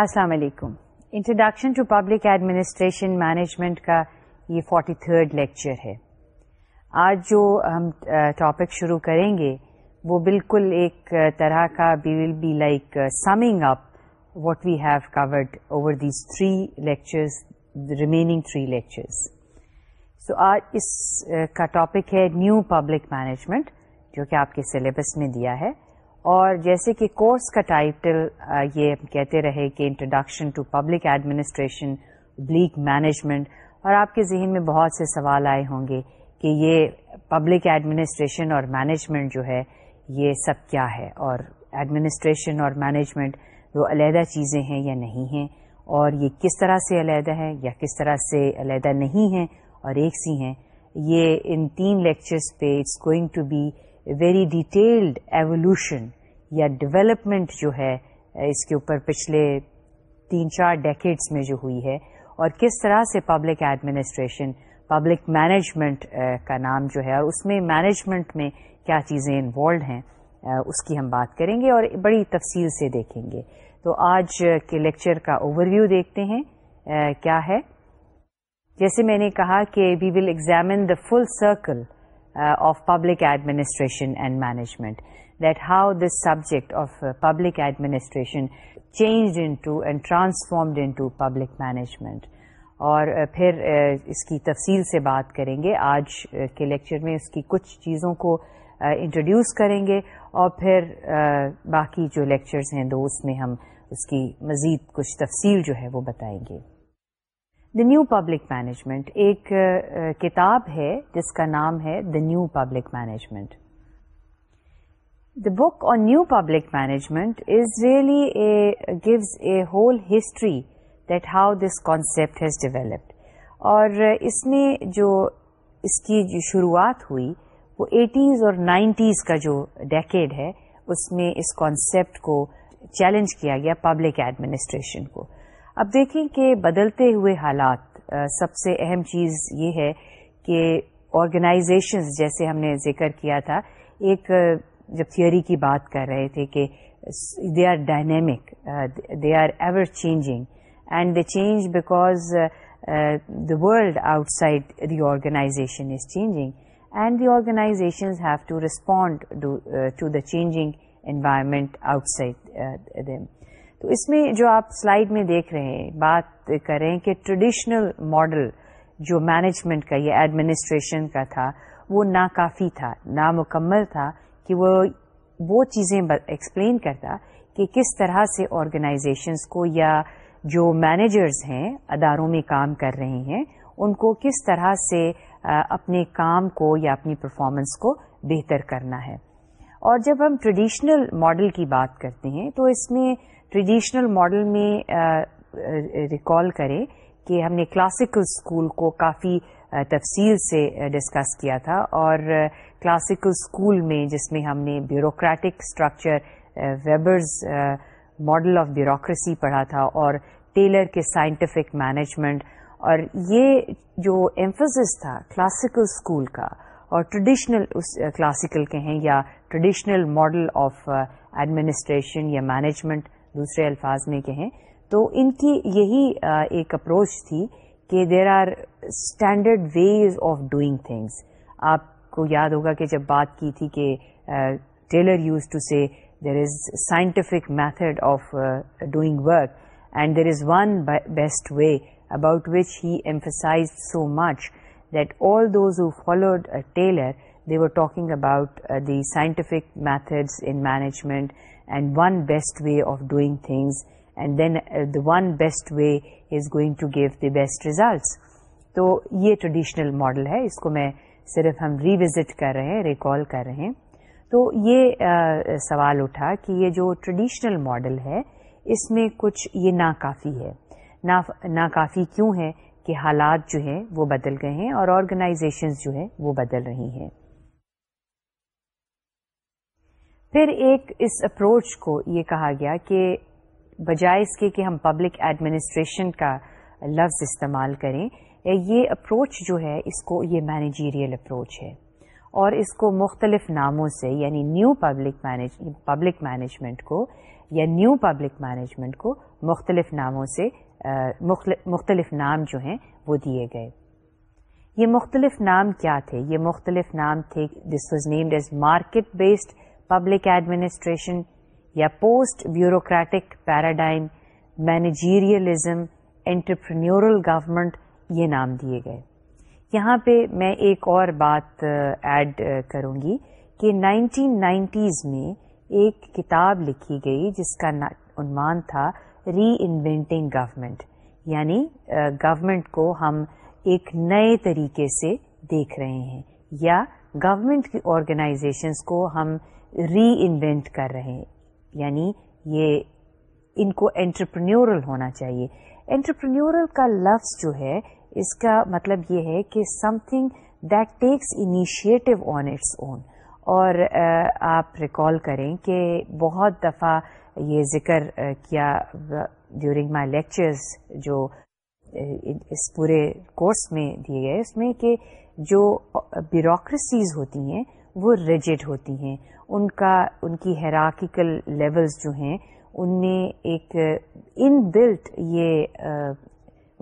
السلام علیکم introduction to public administration management کا یہ فورٹی تھرڈ لیکچر ہے آج جو ہم ٹاپک شروع کریں گے وہ بالکل ایک طرح کا be will be like summing up what we have covered over these three lectures remaining three lectures so آج اس کا ٹاپک ہے نیو پبلک مینجمنٹ جو کہ آپ کے سلیبس میں دیا ہے اور جیسے کہ کورس کا ٹائٹل یہ کہتے رہے کہ introduction to public administration black management اور آپ کے ذہن میں بہت سے سوال آئے ہوں گے کہ یہ پبلک ایڈمنسٹریشن اور مینجمنٹ جو ہے یہ سب کیا ہے اور ایڈمنسٹریشن اور مینجمنٹ وہ علیحدہ چیزیں ہیں یا نہیں ہیں اور یہ کس طرح سے علیحدہ ہے یا کس طرح سے علیحدہ نہیں ہیں اور ایک سی ہیں یہ ان تین لیکچرس پہ it's going to be very detailed evolution یا ڈویلپمنٹ جو ہے اس کے اوپر پچھلے تین چار ڈیکیڈس میں جو ہوئی ہے اور کس طرح سے پبلک ایڈمنسٹریشن پبلک مینجمنٹ کا نام جو ہے اور اس میں مینجمنٹ میں کیا چیزیں انوالوڈ ہیں اس کی ہم بات کریں گے اور بڑی تفصیل سے دیکھیں گے تو آج کے لیکچر کا اوور ویو دیکھتے ہیں کیا ہے جیسے میں نے کہا کہ we will examine the full circle of public administration and management that how this subject of public administration public administration changed and transformed transformed into public management اور uh, پھر uh, اس کی تفصیل سے بات کریں گے آج uh, کے لیکچر میں اس کی کچھ چیزوں کو انٹروڈیوس کریں گے اور پھر باقی جو لیکچرز ہیں دو اس میں ہم اس کی مزید کچھ تفصیل جو ہے وہ بتائیں گے دا نیو پبلک مینجمنٹ ایک کتاب ہے جس کا نام ہے the new public management the book on new public management is really gives a whole history that how this concept has developed اور اس میں جو اس کی جو شروعات ہوئی وہ ایٹیز اور نائنٹیز کا جو ڈیکیڈ ہے اس میں اس کانسیپٹ کو چیلنج کیا گیا پبلک ایڈمنسٹریشن کو اب دیکھیں کہ بدلتے ہوئے حالات سب سے اہم چیز یہ ہے کہ آرگنائزیشنز جیسے ہم نے ذکر کیا تھا ایک جب تھیوری کی بات کر رہے تھے کہ they are dynamic they are ever changing and they change because the world outside the organization is changing and the organizations have to respond to the changing environment outside them تو اس میں جو آپ سلائڈ میں دیکھ رہے ہیں بات کر رہے ہیں کہ ٹریڈیشنل ماڈل جو مینجمنٹ کا یا ایڈمنسٹریشن کا تھا وہ ناکافی تھا نامکمل تھا کہ وہ وہ چیزیں ایکسپلین کرتا کہ کس طرح سے آرگنائزیشنس کو یا جو مینیجرز ہیں اداروں میں کام کر رہے ہیں ان کو کس طرح سے اپنے کام کو یا اپنی پرفارمنس کو بہتر کرنا ہے اور جب ہم ٹریڈیشنل ماڈل کی بات کرتے ہیں تو اس میں ٹریڈیشنل ماڈل میں ریکال کرے کہ ہم نے کلاسیکل اسکول کو کافی تفصیل سے ڈسکس کیا تھا اور کلاسیکل اسکول میں جس میں ہم نے bureaucratic structure Weber's model of bureaucracy پڑھا تھا اور ٹیلر کے سائنٹیفک مینجمنٹ اور یہ جو ایمفسس تھا کلاسیکل اسکول کا اور ٹریڈیشنل اس کلاسیکل کے ہیں یا ٹریڈیشنل ماڈل آف ایڈمنسٹریشن یا مینجمنٹ دوسرے الفاظ میں کہیں تو ان کی یہی ایک اپروچ تھی کہ there are standard ways of doing things آپ کو یاد ہوگا کہ جب بات کی تھی کہ Taylor use to say there is scientific method of doing work and there is one best way about which he emphasise so much that all those who followed Taylor they were talking about the scientific methods in management and one best way of doing things and then the one best way is going to give the best results تو یہ traditional model ہے اس کو میں صرف ہم revisit کر رہے ہیں ریکال کر رہے ہیں تو یہ سوال اٹھا کہ یہ جو ٹریڈیشنل ماڈل ہے اس میں کچھ یہ ناکافی ہے ناکافی کیوں ہے کہ حالات جو ہیں وہ بدل گئے ہیں اور آرگنائزیشنز جو ہیں وہ بدل رہی ہیں پھر ایک اس اپروچ کو یہ کہا گیا کہ بجائے اس کے کہ ہم پبلک ایڈمنسٹریشن کا لفظ استعمال کریں یہ اپروچ جو ہے اس کو یہ مینیجیریل اپروچ ہے اور اس کو مختلف ناموں سے یعنی new public manage public management کو یا نیو پبلک مینجمنٹ کو مختلف ناموں سے مختلف نام جو ہیں وہ دیے گئے یہ مختلف نام کیا تھے یہ مختلف نام تھے this was named as market based public administration یا post bureaucratic paradigm managerialism entrepreneurial government یہ نام دیے گئے یہاں پہ میں ایک اور بات ایڈ کروں گی کہ نائنٹین نائنٹیز میں ایک کتاب لکھی گئی جس کا عنوان تھا ری انوینٹنگ گورمنٹ یعنی گورمنٹ کو ہم ایک نئے طریقے سے دیکھ رہے ہیں یا گورمنٹ کی آرگنائزیشنس کو ہم ری انوینٹ کر رہے ہیں یعنی یہ ان کو انٹرپرنیورل ہونا چاہیے انٹرپرنیورل کا لفظ جو ہے اس کا مطلب یہ ہے کہ something that takes initiative on its own اور آپ ریکال کریں کہ بہت دفعہ یہ ذکر کیا ڈیورنگ مائی لیکچرز جو اس پورے کورس میں دیے گئے اس میں کہ جو بیوروکریسیز ہوتی ہیں وہ ریجڈ ہوتی ہیں ان کا ان کی ہیراکیکل لیولز جو ہیں ان میں ایک ان بلٹ یہ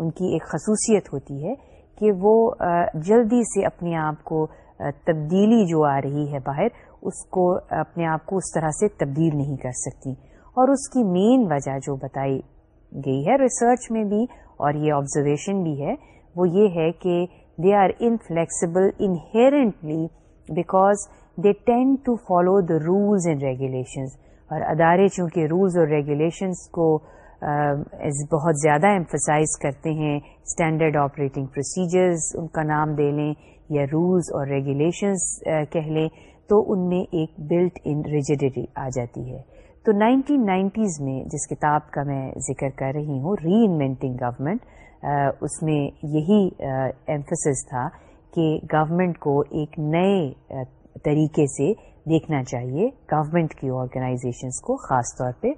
ان کی ایک خصوصیت ہوتی ہے کہ وہ جلدی سے اپنے آپ کو تبدیلی جو آ رہی ہے باہر اس کو اپنے آپ کو اس طرح سے تبدیل نہیں کر سکتی اور اس کی مین وجہ جو بتائی گئی ہے ریسرچ میں بھی اور یہ آبزرویشن بھی ہے وہ یہ ہے کہ they are inflexible inherently because they tend to follow the rules and regulations اور ادارے چونکہ رولز اور ریگولیشنز کو بہت زیادہ ایمفسائز کرتے ہیں اسٹینڈرڈ آپریٹنگ پروسیجرز ان کا نام دے لیں یا رولز اور ریگولیشنز کہہ لیں تو ان میں ایک بلٹ ان ریجڈیٹی آ جاتی ہے تو نائنٹین نائنٹیز میں جس کتاب کا میں ذکر کر رہی ہوں ری انوینٹنگ گورنمنٹ اس میں یہی امفیسز تھا کہ گورنمنٹ کو ایک نئے طریقے سے دیکھنا چاہیے گورمنٹ کی آرگنائزیشنس کو خاص طور پہ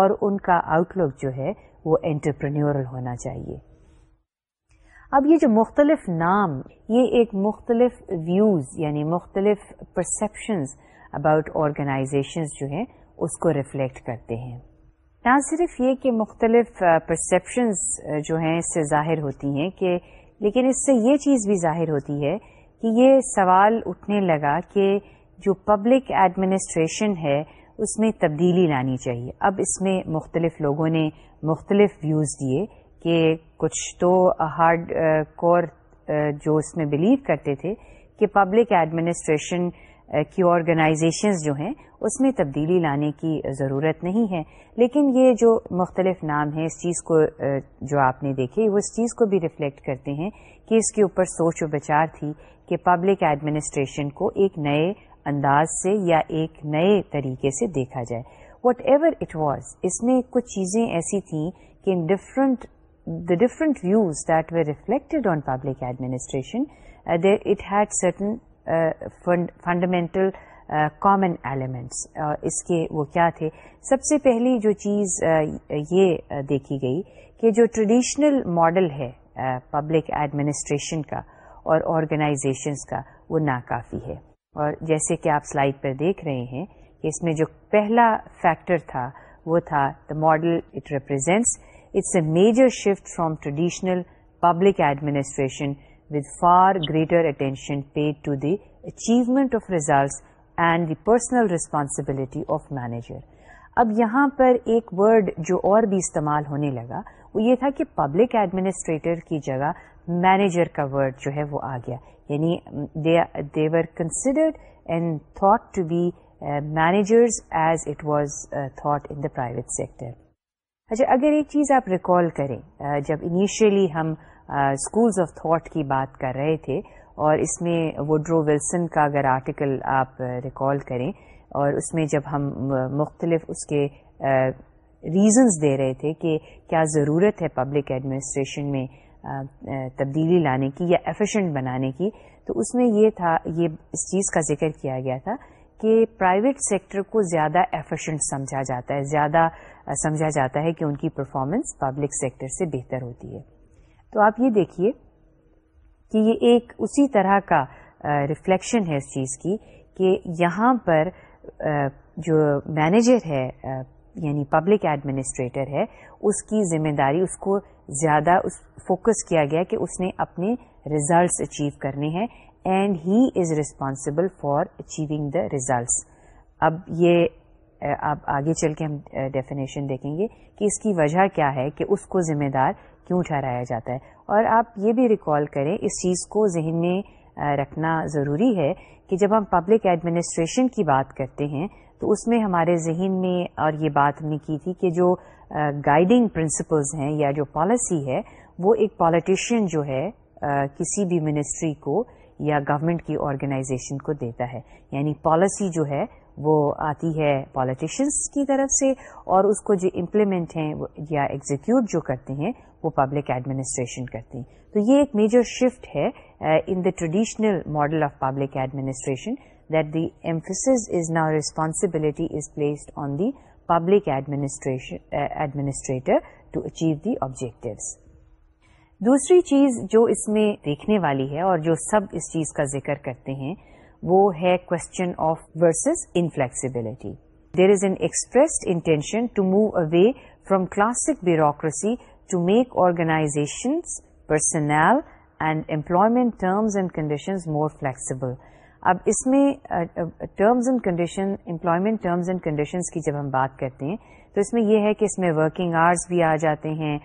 اور ان کا آؤٹ لک جو ہے وہ انٹرپرنیورل ہونا چاہیے اب یہ جو مختلف نام یہ ایک مختلف ویوز یعنی مختلف پرسپشنز اباؤٹ آرگنائزیشنز جو ہیں اس کو ریفلیکٹ کرتے ہیں نہ صرف یہ کہ مختلف پرسیپشنز جو ہیں اس سے ظاہر ہوتی ہیں کہ لیکن اس سے یہ چیز بھی ظاہر ہوتی ہے کہ یہ سوال اٹھنے لگا کہ جو پبلک ایڈمنسٹریشن ہے اس میں تبدیلی لانی چاہیے اب اس میں مختلف لوگوں نے مختلف ویوز دیے کہ کچھ تو ہارڈ کور جو اس میں بلیو کرتے تھے کہ پبلک ایڈمنسٹریشن کی آرگنائزیشنز جو ہیں اس میں تبدیلی لانے کی ضرورت نہیں ہے لیکن یہ جو مختلف نام ہیں اس چیز کو جو آپ نے دیکھے وہ اس چیز کو بھی ریفلیکٹ کرتے ہیں کہ اس کے اوپر سوچ و بچار تھی کہ پبلک ایڈمنسٹریشن کو ایک نئے انداز سے یا ایک نئے طریقے سے دیکھا جائے وٹ ایور اٹ واز اس میں کچھ چیزیں ایسی تھیں کہ ان different views that were reflected on public administration it had certain fundamental common elements اس کے وہ کیا تھے سب سے پہلی جو چیز uh, یہ uh, دیکھی گئی کہ جو ٹریڈیشنل ماڈل ہے پبلک ایڈمنسٹریشن کا اور آرگنائزیشنس کا وہ ناکافی ہے اور جیسے کہ آپ سلائڈ پر دیکھ رہے ہیں کہ اس میں جو پہلا فیکٹر تھا وہ تھا the model it represents it's a major shift from traditional public administration with far greater attention paid to the achievement of results and the personal responsibility of manager اب یہاں پر ایک ورڈ جو اور بھی استعمال ہونے لگا وہ یہ تھا کہ پبلک ایڈمنسٹریٹر کی جگہ مینیجر کا ورڈ جو ہے وہ آ گیا یعنی they were considered and thought to be managers as it was thought in the private sector اچھا اگر ایک چیز آپ ریکال کریں uh, جب انیشیلی ہم اسکولز آف تھاٹ کی بات کر رہے تھے اور اس میں وڈرو ولسن کا اگر آرٹیکل آپ ریکال uh, کریں اور اس میں جب ہم uh, مختلف اس کے ریزنس دے رہے تھے کہ کیا ضرورت ہے پبلک ایڈمنسٹریشن میں تبدیلی لانے کی یا ایفیشینٹ بنانے کی تو اس میں یہ تھا یہ اس چیز کا ذکر کیا گیا تھا کہ پرائیویٹ سیکٹر کو زیادہ ایفیشینٹ سمجھا جاتا ہے زیادہ سمجھا جاتا ہے کہ ان کی پرفارمنس پبلک سیکٹر سے بہتر ہوتی ہے تو آپ یہ دیکھیے کہ یہ ایک اسی طرح کا ریفلیکشن ہے اس چیز کی کہ یہاں پر جو مینیجر ہے یعنی پبلک ایڈمنسٹریٹر ہے اس کی ذمہ داری اس کو زیادہ اس فوکس کیا گیا کہ اس نے اپنے ریزلٹس اچیو کرنے ہیں and he is responsible for achieving the results اب یہ اب آگے چل کے ہم ڈیفینیشن دیکھیں گے کہ اس کی وجہ کیا ہے کہ اس کو ذمہ دار کیوں ٹھہرایا جاتا ہے اور آپ یہ بھی ریکال کریں اس چیز کو ذہن میں رکھنا ضروری ہے کہ جب ہم پبلک ایڈمنسٹریشن کی بات کرتے ہیں تو اس میں ہمارے ذہن میں اور یہ بات ہم نے کی تھی کہ جو گائیڈنگ پرنسپلز ہیں یا جو پالیسی ہے وہ ایک پالیٹیشین جو ہے کسی بھی منسٹری کو یا گورنمنٹ کی آرگنائزیشن کو دیتا ہے یعنی پالیسی جو ہے وہ آتی ہے پالیٹیشنس کی طرف سے اور اس کو جو امپلیمنٹ ہیں یا ایگزیکیوٹ جو کرتے ہیں وہ پبلک ایڈمنسٹریشن کرتے ہیں تو یہ ایک میجر شفٹ ہے in the traditional model of public administration that the emphasis is now responsibility is placed on the public administrator to achieve the objectives دوسری چیز جو اس میں دیکھنے والی ہے اور جو سب اس چیز کا ذکر کرتے ہیں وہ ہے question of versus inflexibility there is an expressed intention to move away from classic bureaucracy to make organization personnel and employment terms and conditions more flexible اب اس میں terms and condition employment terms and conditions کی جب ہم بات کرتے ہیں تو اس میں یہ ہے کہ اس میں ورکنگ آرز بھی آ جاتے ہیں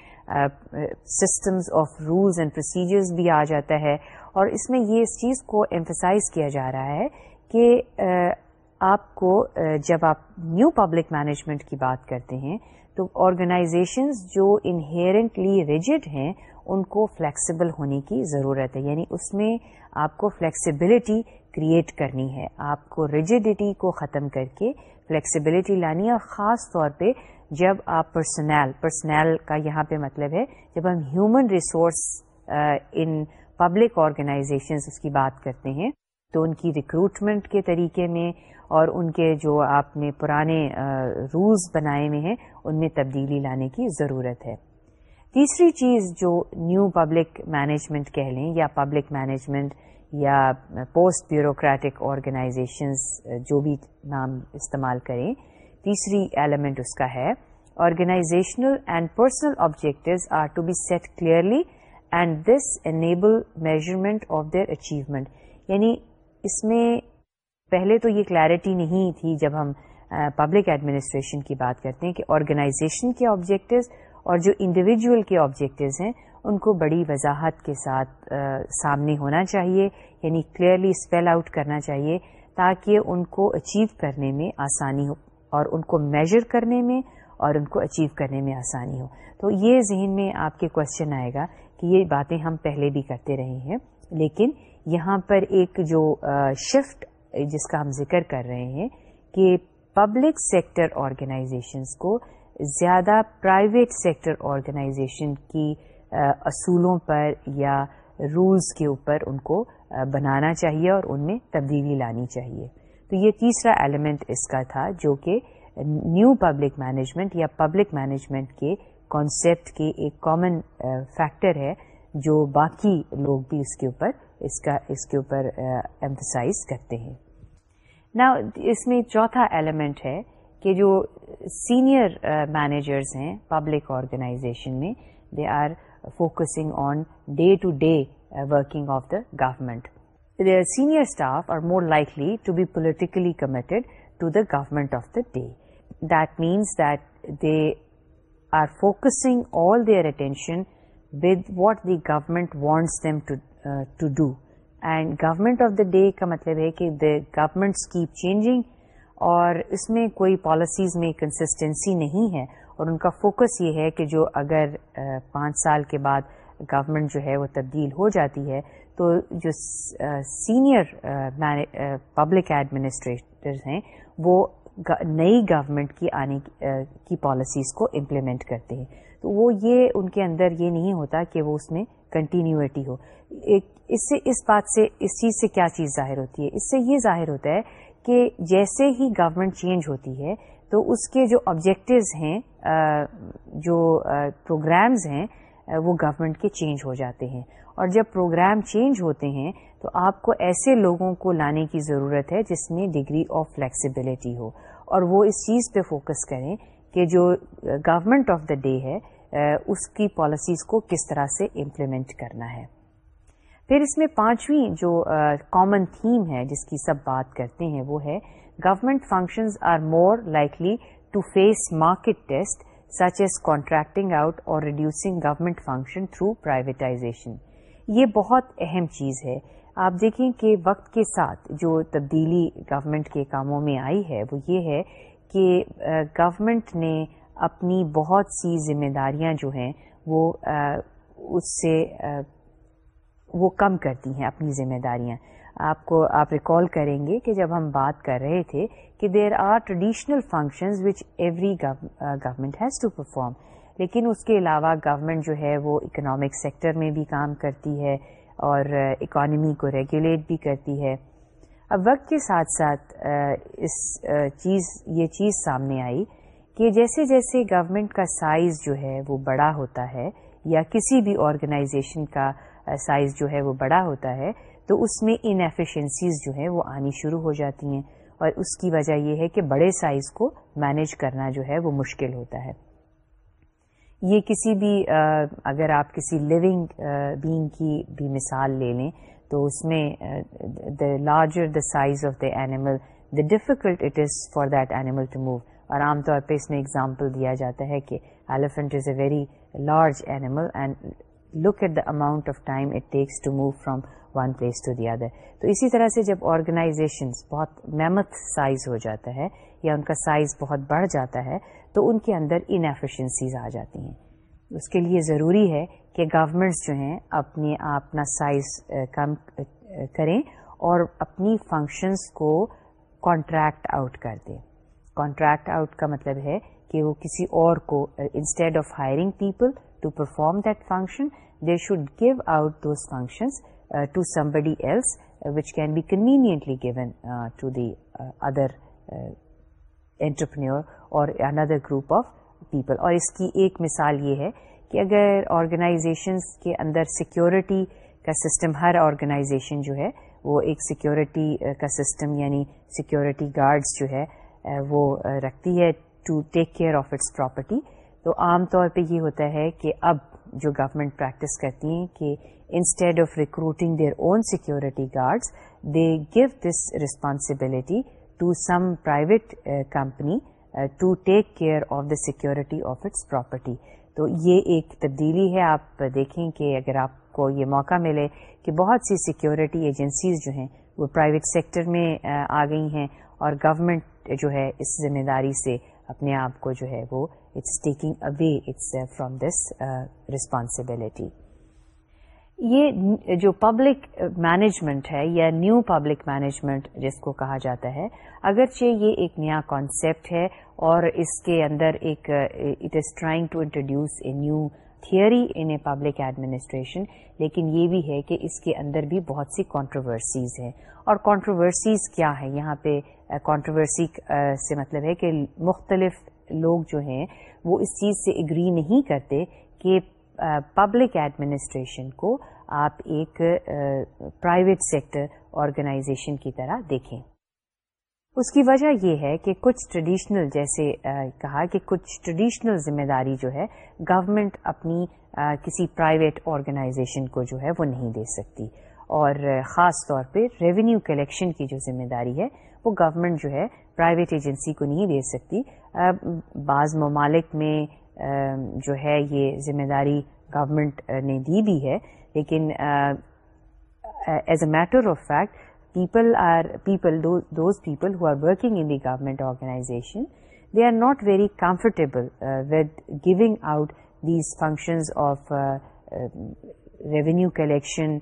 systems of rules and procedures بھی آ جاتا ہے اور اس میں یہ اس چیز کو ایمفسائز کیا جا رہا ہے کہ آپ کو جب آپ نیو پبلک مینجمنٹ کی بات کرتے ہیں تو آرگنائزیشنز جو انہیرنٹلی ریجڈ ہیں ان کو فلیکسیبل ہونے کی ضرورت ہے یعنی اس میں آپ کو فلیکسیبلٹی کریٹ کرنی ہے آپ کو ریجیڈیٹی کو ختم کر کے فلیکسیبلٹی لانی ہے اور خاص طور پہ جب آپ پرسنل پرسنل کا یہاں پہ مطلب ہے جب ہم human resource in public organizations اس کی بات کرتے ہیں تو ان کی ریکروٹمنٹ کے طریقے میں اور ان کے جو آپ نے پرانے رولز بنائے ہوئے ہیں ان میں تبدیلی لانے کی ضرورت ہے تیسری چیز جو نیو پبلک مینجمنٹ کہہ لیں یا پبلک مینجمنٹ یا پوسٹ بیوروکریٹک آرگنائزیشنز جو بھی نام استعمال کریں تیسری ایلیمنٹ اس کا ہے organizational and personal objectives are to be set clearly and this enable measurement of their achievement یعنی اس میں پہلے تو یہ کلیئرٹی نہیں تھی جب ہم پبلک eh, ایڈمنسٹریشن کی بات کرتے ہیں کہ آرگنائزیشن کے آبجیکٹیوز اور جو انڈیویجول کے آبجیکٹیوز ہیں ان کو بڑی وضاحت کے ساتھ سامنے ہونا چاہیے یعنی کلیئرلی اسپیل آؤٹ کرنا چاہیے تاکہ ان کو اچیو کرنے میں آسانی ہو اور ان کو میجر کرنے میں اور ان کو اچیو کرنے میں آسانی ہو تو یہ ذہن میں آپ کے کوشچن آئے گا کہ یہ باتیں ہم پہلے بھی کرتے رہے ہیں لیکن یہاں پر ایک جو شفٹ جس کا ہم ذکر کر رہے ہیں کہ پبلک سیکٹر آرگنائزیشنس کو زیادہ پرائیویٹ سیکٹر آرگنائزیشن کی اصولوں پر یا رولز کے اوپر ان کو بنانا چاہیے اور ان میں تبدیلی لانی چاہیے تو یہ تیسرا ایلیمنٹ اس کا تھا جو کہ نیو پبلک مینجمنٹ یا پبلک مینجمنٹ کے کانسیپٹ کے ایک کامن فیکٹر ہے جو باقی لوگ بھی اس کے اوپر اس کا اس کے اوپر ایمفسائز کرتے ہیں نا اس میں چوتھا ایلیمنٹ ہے کہ جو سینئر مینیجرز ہیں پبلک آرگنائزیشن میں they are focusing on day to day working of the government their senior staff are more likely to be politically committed to the government of the day that means that they are focusing all their attention with what the government wants them to do and government of the day کا مطلب ہے کہ the government cap change اور اس میں کوئی policies میں consistency نہیں ہے اور ان کا فوکس یہ ہے کہ جو اگر پانچ سال کے بعد گورنمنٹ جو ہے وہ تبدیل ہو جاتی ہے تو جو سینئر پبلک ایڈمنسٹریٹرز ہیں وہ نئی گورنمنٹ کی آنے کی پالیسیز کو امپلیمنٹ کرتے ہیں تو وہ یہ ان کے اندر یہ نہیں ہوتا کہ وہ اس میں کنٹینیوٹی ہو ایک اس سے اس بات سے اس چیز سے کیا چیز ظاہر ہوتی ہے اس سے یہ ظاہر ہوتا ہے کہ جیسے ہی گورنمنٹ چینج ہوتی ہے تو اس کے جو آبجیکٹوز ہیں جو پروگرامز ہیں وہ گورنمنٹ کے چینج ہو جاتے ہیں اور جب پروگرام چینج ہوتے ہیں تو آپ کو ایسے لوگوں کو لانے کی ضرورت ہے جس میں ڈگری آف فلیکسیبلٹی ہو اور وہ اس چیز پہ فوکس کریں کہ جو گورنمنٹ آف دا ڈے ہے اس کی پالیسیز کو کس طرح سے امپلیمنٹ کرنا ہے پھر اس میں پانچویں جو کامن تھیم ہے جس کی سب بات کرتے ہیں وہ ہے government functions are more likely to face market test such as contracting out اور reducing government function through privatization یہ بہت اہم چیز ہے آپ دیکھیں کہ وقت کے ساتھ جو تبدیلی گورنمنٹ کے کاموں میں آئی ہے وہ یہ ہے کہ گورنمنٹ نے اپنی بہت سی ذمہ داریاں جو ہیں وہ اس سے وہ کم کرتی ہیں اپنی ذمہ داریاں آپ کو آپ ریکال کریں گے کہ جب ہم بات کر رہے تھے کہ there are traditional functions which every government has to perform لیکن اس کے علاوہ گورنمنٹ جو ہے وہ اکنامک سیکٹر میں بھی کام کرتی ہے اور اکانومی کو ریگولیٹ بھی کرتی ہے اب وقت کے ساتھ ساتھ اس چیز یہ چیز سامنے آئی کہ جیسے جیسے گورمنٹ کا سائز جو ہے وہ بڑا ہوتا ہے یا کسی بھی آرگنائزیشن کا سائز جو ہے وہ بڑا ہوتا ہے تو اس میں ان ایفیشنسیز جو ہے وہ آنی شروع ہو جاتی ہیں اور اس کی وجہ یہ ہے کہ بڑے سائز کو مینیج کرنا جو ہے وہ مشکل ہوتا ہے یہ کسی بھی اگر آپ کسی لیونگ بینگ کی بھی مثال لے لیں تو اس میں the larger the size of the animal the difficult it is for that animal to move اور عام طور پہ اس میں اگزامپل دیا جاتا ہے کہ elephant is a very large animal and look at the amount of time it takes to move from one place to the other تو اسی طرح سے جب آرگنائزیشنس بہت میمت سائز ہو جاتا ہے یا ان کا سائز بہت بڑھ جاتا ہے تو ان کے اندر انفیشنسیز آ جاتی ہیں اس کے لیے ضروری ہے کہ گورمنٹس جو ہیں اپنے اپنا سائز کم کریں اور اپنی فنکشنس کو کانٹریکٹ آؤٹ کر دیں کانٹریکٹ آؤٹ کا مطلب ہے کہ وہ کسی اور کو instead of hiring people to perform that function they should give out those functions to somebody else which can be conveniently gone to the other entrepreneur اور اندر گروپ آف پیپل اور اس کی ایک مثال یہ ہے کہ اگر آرگنائزیشنز کے اندر سکیورٹی کا سسٹم ہر آرگنائزیشن جو ہے وہ ایک سکیورٹی کا سسٹم یعنی سکیورٹی گارڈس جو ہے وہ رکھتی ہے to take care of its property تو عام طور پہ یہ ہوتا ہے کہ اب جو گورنمنٹ پریکٹس کرتی ہیں کہ instead of recruiting their own security guards they give this responsibility to some private company to take care of the security of its property تو یہ ایک تبدیلی ہے آپ دیکھیں کہ اگر آپ کو یہ موقع ملے کہ بہت سی سیکیورٹی ایجنسیز جو ہیں وہ پرائیویٹ سیکٹر میں آ گئی ہیں اور گورمنٹ جو ہے اس ذمہ داری سے اپنے آپ کو جو ہے وہ it's taking away its from this responsibility یہ جو پبلک مینجمنٹ ہے یا نیو پبلک مینجمنٹ جس کو کہا جاتا ہے اگرچہ یہ ایک نیا کانسیپٹ ہے اور اس کے اندر ایک it is trying to introduce a new theory in a public administration لیکن یہ بھی ہے کہ اس کے اندر بھی بہت سی کانٹروورسیز ہیں اور کانٹروورسیز کیا ہیں یہاں پہ کانٹروورسی سے مطلب ہے کہ مختلف لوگ جو ہیں وہ اس چیز سے اگری نہیں کرتے کہ پبلک ایڈمنسٹریشن کو آپ ایک پرائیویٹ سیکٹر آرگنائزیشن کی طرح دیکھیں اس کی وجہ یہ ہے کہ کچھ ٹریڈیشنل جیسے کہا کہ کچھ ٹریڈیشنل ذمہ داری جو ہے گورنمنٹ اپنی کسی پرائیویٹ آرگنائزیشن کو جو ہے وہ نہیں دے سکتی اور خاص طور پہ ریونیو کلیکشن کی جو ذمہ داری ہے وہ گورنمنٹ جو ہے پرائیویٹ ایجنسی کو نہیں دے سکتی بعض ممالک میں جو ہے یہ ذمہ داری گورمنٹ نے دی بھی ہے لیکن as a matter of fact people are people those people who are working in the government organisation they are not very comfortable with going out these functions of revenue collection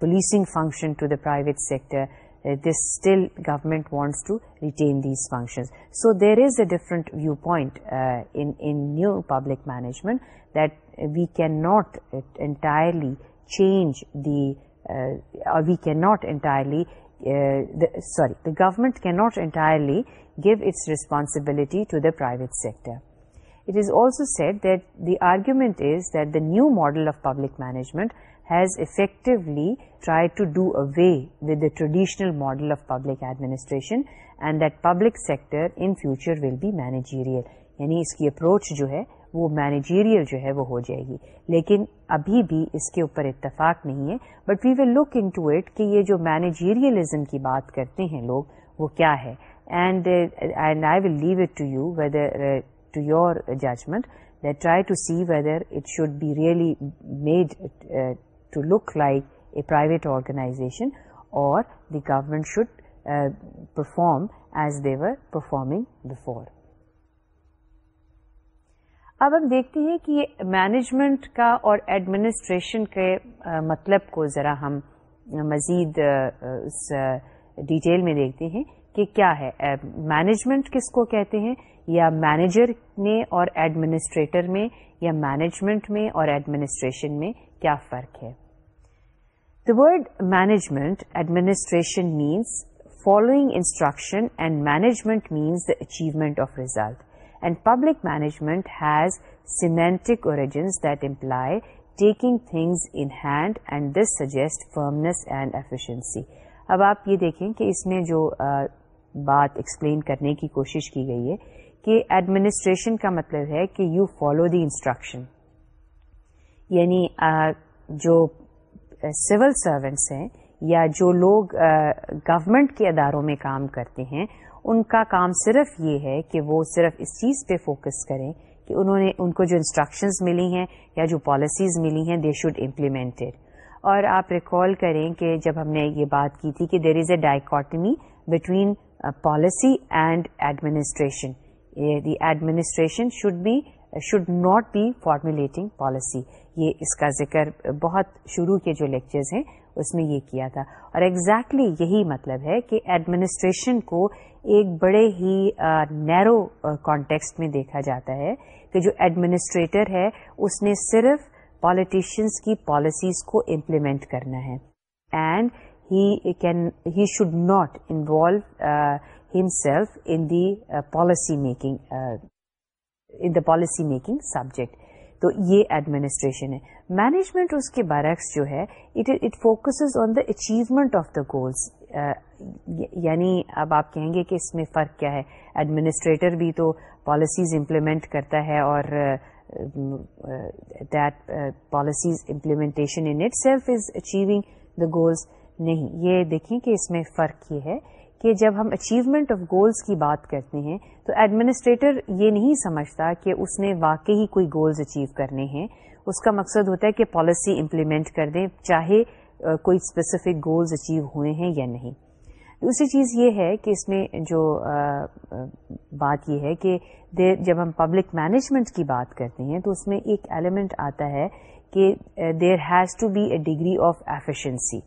policing function to the private sector Uh, this still government wants to retain these functions. So there is a different viewpoint uh, in new public management, that we cannot entirely change the, uh, the government cannot entirely give its responsibility to the private sector. It is also said that the argument is that the new model of public management has effectively try to do a way with the traditional model of public administration and that public sector in future will be managerial یعنی اس کی approach جو ہے وہ managerial جو ہے وہ ہو جائے گی لیکن ابھی بھی اس کے اوپر اتفاق نہیں ہے but we will look into it کہ یہ جو مینیجیریلزم کی بات کرتے ہیں لوگ وہ کیا ہے and and I will leave it to you whether to your judgment that try to see whether it should be really made to look like a private organisation or the government should perform as they were performing before اب ہم دیکھتے ہیں کہ management کا اور administration کے uh, مطلب کو ذرا ہم مزید uh, اس ڈیٹیل uh, میں دیکھتے ہیں کہ کیا ہے مینجمنٹ کس کو کہتے ہیں یا مینیجر میں اور ایڈمنسٹریٹر میں یا مینجمنٹ میں اور ایڈمنسٹریشن میں کیا فرق ہے the word management administration means following instruction and management means achievement of result and public management has semantic origins that employ taking things in hand and this suggest firmness and efficiency اب آپ یہ دیکھیں کہ اس میں جو بات explain کرنے کی کوشش کی گئی ہے کہ ایڈمنسٹریشن کا مطلب ہے کہ یو فالو دی انسٹرکشن یعنی جو سول سروینٹس ہیں یا جو لوگ گورمنٹ کے اداروں میں کام کرتے ہیں ان کا کام صرف یہ ہے کہ وہ صرف اس چیز پہ فوکس کریں کہ انہوں نے ان کو جو انسٹرکشنز ملی ہیں یا جو پالیسیز ملی ہیں دے شوڈ امپلیمنٹڈ اور آپ ریکال کریں کہ جب ہم نے یہ بات کی تھی کہ there is a dichotomy between policy and administration the administration should be should not be formulating policy یہ اس کا ذکر بہت شروع کے جو لیکچرز ہیں اس میں یہ کیا تھا اور ایگزیکٹلی exactly یہی مطلب ہے کہ ایڈمنسٹریشن کو ایک بڑے ہی نیرو کانٹیکسٹ میں دیکھا جاتا ہے کہ جو ایڈمنسٹریٹر ہے اس نے صرف پالیٹیشینس کی پالیسیز کو امپلیمنٹ کرنا ہے and he can he should not involve himself in the policy making the policy making subject تو یہ ایڈمنسٹریشن ہے مینجمنٹ اس کے برعکس جو ہے it focus focuses on the achievement of the goals یعنی اب آپ کہیں گے کہ اس میں فرق کیا ہے ایڈمنسٹریٹر بھی تو پالیسیز امپلیمنٹ کرتا ہے اور that policies implementation in itself is achieving the goals نہیں یہ دیکھیں کہ اس میں فرق یہ ہے کہ جب ہم اچیومنٹ آف گولز کی بات کرتے ہیں تو ایڈمنسٹریٹر یہ نہیں سمجھتا کہ اس نے واقعی کوئی گولز اچیو کرنے ہیں اس کا مقصد ہوتا ہے کہ پالیسی امپلیمنٹ کر دیں چاہے کوئی اسپیسیفک گولز اچیو ہوئے ہیں یا نہیں دوسری چیز یہ ہے کہ اس میں جو بات یہ ہے کہ جب ہم پبلک مینجمنٹ کی بات کرتے ہیں تو اس میں ایک ایلیمنٹ آتا ہے کہ there has to be a degree of efficiency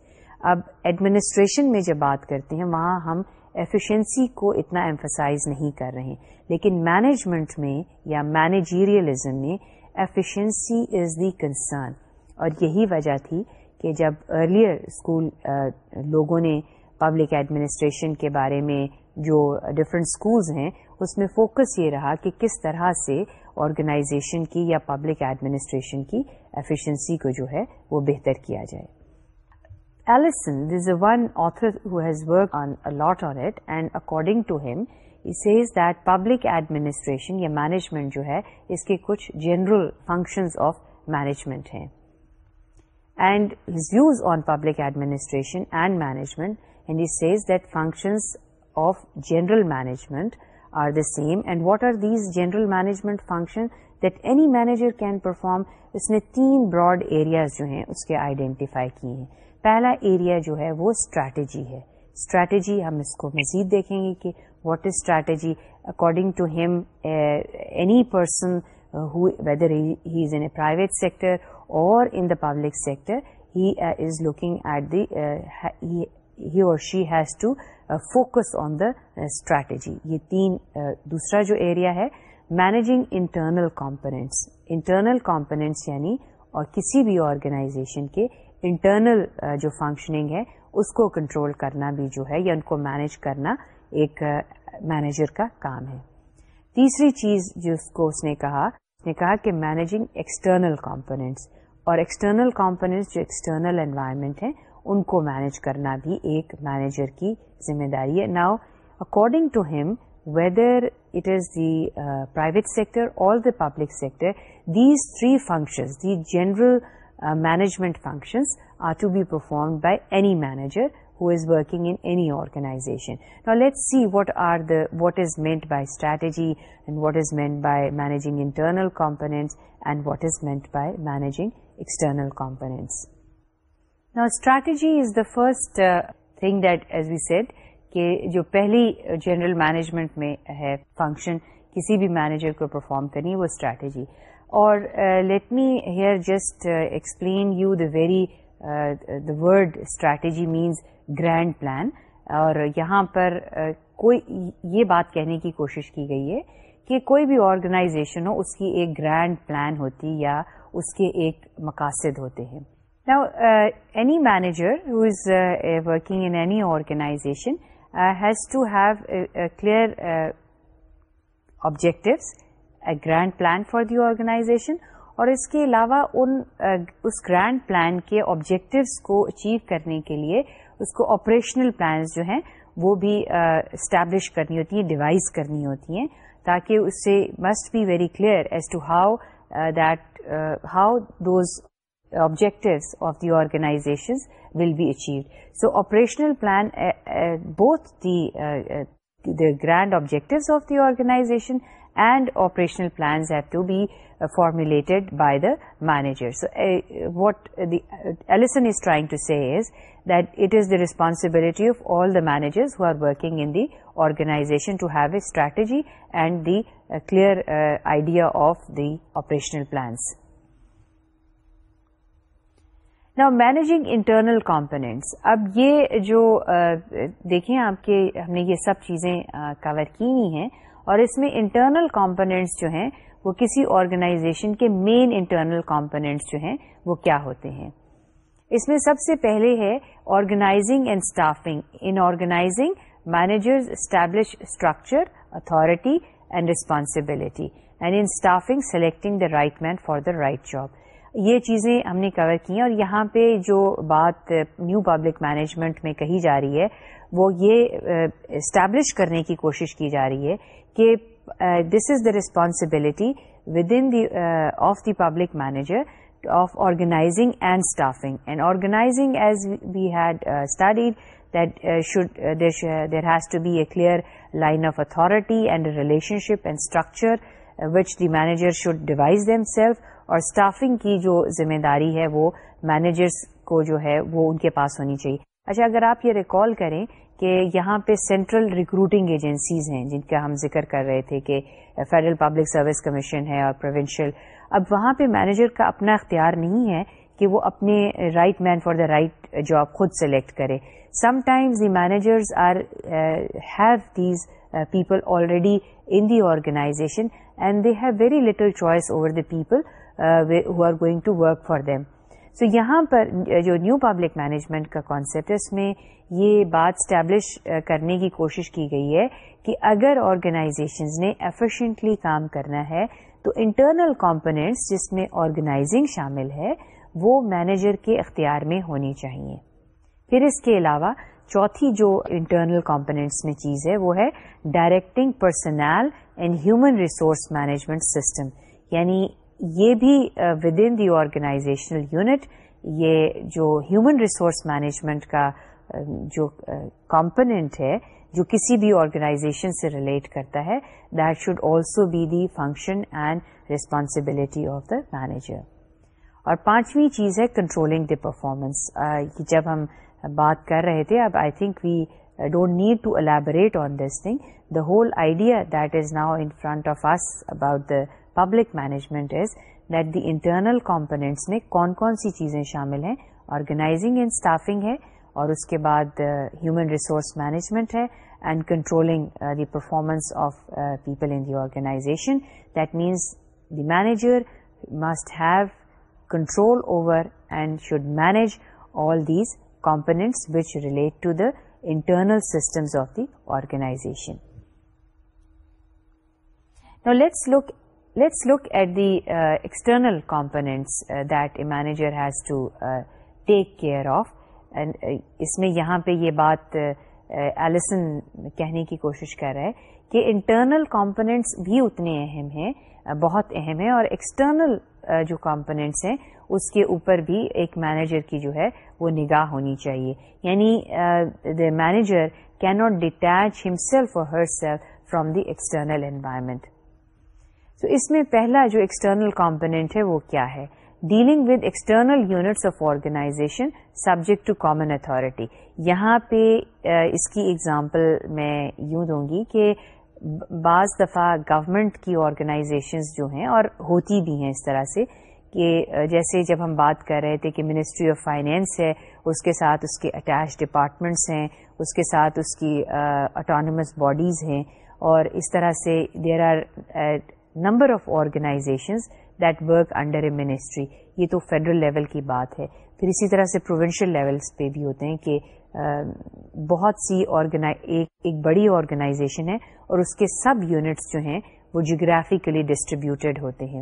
اب ایڈمنسٹریشن میں جب بات کرتے ہیں وہاں ہم ایفیشنسی کو اتنا ایمفسائز نہیں کر رہے ہیں لیکن مینجمنٹ میں یا مینیجیریلزم میں ایفیشنسی از دی کنسرن اور یہی وجہ تھی کہ جب ارلیئر اسکول لوگوں نے پبلک ایڈمنسٹریشن کے بارے میں جو ڈفرینٹ اسکولز ہیں اس میں فوکس یہ رہا کہ کس طرح سے آرگنائزیشن کی یا پبلک ایڈمنسٹریشن کی ایفیشنسی کو جو ہے وہ بہتر کیا جائے Allison this a one author who has work on a lot on it and according to him as that public administration یا مینجمنٹ جو ہے اس کے کچھ جنرل فنکشنز آف مینجمنٹ ہے تین براڈ ایریاز جو ہے اس کے آئیڈینٹیفائی کیے ہیں پہلا ایریا جو ہے وہ اسٹریٹجی ہے اسٹریٹجی ہم اس کو مزید دیکھیں گے کہ what is strategy according to him any person whether he is in a private sector or in the public sector he is looking at the he or she has to focus on the strategy یہ تین دوسرا جو area ہے managing internal components internal components یعنی اور کسی بھی آرگنائزیشن کے انٹرنل uh, جو فنکشننگ ہے اس کو کنٹرول کرنا بھی جو ہے یا ان کو مینج کرنا ایک مینیجر uh, کا کام ہے تیسری چیز جو کہ مینیجنگ ایکسٹرنل کمپوننٹس اور ایکسٹرنل کمپوننٹس جو ایکسٹرنل انوائرمنٹ ہیں ان کو مینج کرنا بھی ایک مینیجر کی ذمہ داری ہے now according to him whether it is the private sector or public sector these three functions the general management functions are to be perform by any manager who is working in any organisation نا let see what are the what is meant by strategy and what is meant by managing internal components and what is meant by managing external components نا strategy is the first thing that as we said کہ جو پہلی general management میں ہے function کسی بھی manager کو perform کرنی ہے وہ اسٹریٹجی اور let me here just explain you the very the word strategy means grand plan اور یہاں پر uh, کوئی یہ بات کہنے کی کوشش کی گئی ہے کہ کوئی بھی آرگنائزیشن ہو اس کی ایک گرینڈ پلان ہوتی یا اس کے ایک مقاصد ہوتے ہیں نا any manager who is working in any organization has to have clear objectives a grand plan for the organization اور اس کے علاوہ ان uh, اس گرینڈ پلان کے آبجیکٹوس کو اچیو کرنے کے لیے اس کو آپریشنل پلانس جو ہیں وہ بھی اسٹیبلش uh, کرنی ہوتی ہیں ڈیوائز کرنی ہوتی ہیں تاکہ اس سے must be very clear as to how that how those objectives of the organisation will be achieve so operational plan both the grand objectives of the organisation and operational plans have to be formulated by the manager so what Allison is trying to is that it is the responsibility of all the managers who are working in the organisation to have a strategy and the clear idea of the operational plans now managing internal components اب یہ جو دیکھیں آپ کے ہم نے یہ سب چیزیں کور کی ہیں اور اس میں انٹرنل کمپونیٹس جو ہیں وہ کسی آرگنائزیشن کے مین انٹرنل کمپونیٹس جو ہیں وہ کیا ہوتے ہیں اس میں سب سے پہلے ہے organising and staffing in organising manager establish structure authority and responsibility and in staffing selecting the right man for the right job یہ چیزیں ہم نے کور کی ہیں اور یہاں پہ جو بات نیو پبلک مینجمنٹ میں کہی جا رہی ہے وہ یہ اسٹیبلش کرنے کی کوشش کی جا رہی ہے کہ this is the responsibility within the of the public manager of organizing and staffing and organizing as we had studied should there has to be a clear line of authority and relationship and structure which the manager should devise themself اور staffing کی جو ذمہ داری ہے وہ managers کو جو ہے وہ ان کے پاس ہونی چاہیے اچھا اگر آپ یہ ریکال کریں کہ یہاں پہ سینٹرل ریکروٹنگ ایجنسیز ہیں جن کا ہم ذکر کر رہے تھے کہ فیڈرل پبلک سروس کمیشن ہے اور پروونشل اب وہاں پہ مینیجر کا اپنا اختیار نہیں ہے کہ وہ اپنے right man for the right job خود سلیکٹ کرے sometimes the managers are have these people already in the organisation and they have very little choice over the people who are going to work for them so, یہاں پر جو new public management کا concept ہے اس میں یہ بات establish کرنے کی کوشش کی گئی ہے کہ اگر آرگنائزیشنز نے ایفیشینٹلی کام کرنا ہے تو انٹرنل کمپونیٹس جس میں آرگنائزنگ شامل ہے وہ مینیجر کے اختیار میں ہونی چاہیے پھر اس کے علاوہ چوتھی جو انٹرنل کمپونیٹس میں چیز ہے وہ ہے directing personnel and human resource management system یعنی یہ بھی within the organisational unit یہ جو ہیومن ریسورس مینجمنٹ کا um, جو کمپنیٹ uh, ہے جو کسی بھی آرگنائزیشن سے ریلیٹ کرتا ہے that should also be the function and responsibility of the manager اور پانچویں چیز ہے کنٹرولنگ دی پرفارمنس جب ہم بات کر رہے تھے اب I think we don't need to elaborate on this thing the whole idea that is now in front of us about the public management is that the internal components میں کون کون سی چیزیں شامل ہیں آرگنائزنگ اینڈ اسٹافنگ ہے اور اس کے بعد ہیومن ریسورس مینجمنٹ ہے and controlling the performance of people in the organisation that means the manager must have control over and should manage all these components which relate to the internal systems of the organisation look let's look at the external components that manager has to take care of اس میں یہاں پہ یہ بات ایلسن کہنے کی کوشش کر رہا ہے کہ انٹرنل کمپوننٹس بھی اتنے اہم ہیں بہت اہم ہیں اور ایکسٹرنل جو کمپوننٹس ہیں اس کے اوپر بھی ایک مینیجر کی جو ہے وہ نگاہ ہونی چاہیے یعنی the manager cannot detach himself or herself from the external environment تو اس میں پہلا جو ایکسٹرنل کمپونیٹ ہے وہ کیا ہے dealing with external units of organisation subject to common authority یہاں پہ اس کی ایگزامپل میں یوں دوں گی کہ بعض دفعہ گورمنٹ کی آرگنائزیشنز جو ہیں اور ہوتی بھی ہیں اس طرح سے کہ جیسے جب ہم بات کر رہے تھے کہ منسٹری آف فائنینس ہے اس کے ساتھ اس کے اٹیچ ڈپارٹمنٹس ہیں اس کے ساتھ اس کی اٹانومس باڈیز ہیں اور اس طرح سے there are number of organisations that work under a ministry یہ تو فیڈرل لیول کی بات ہے پھر اسی طرح سے پروونشل لیولس پہ بھی ہوتے ہیں کہ بہت سی ایک بڑی آرگنائزیشن ہے اور اس کے سب یونٹس جو ہیں وہ جیوگرافیکلی ڈسٹریبیوٹیڈ ہوتے ہیں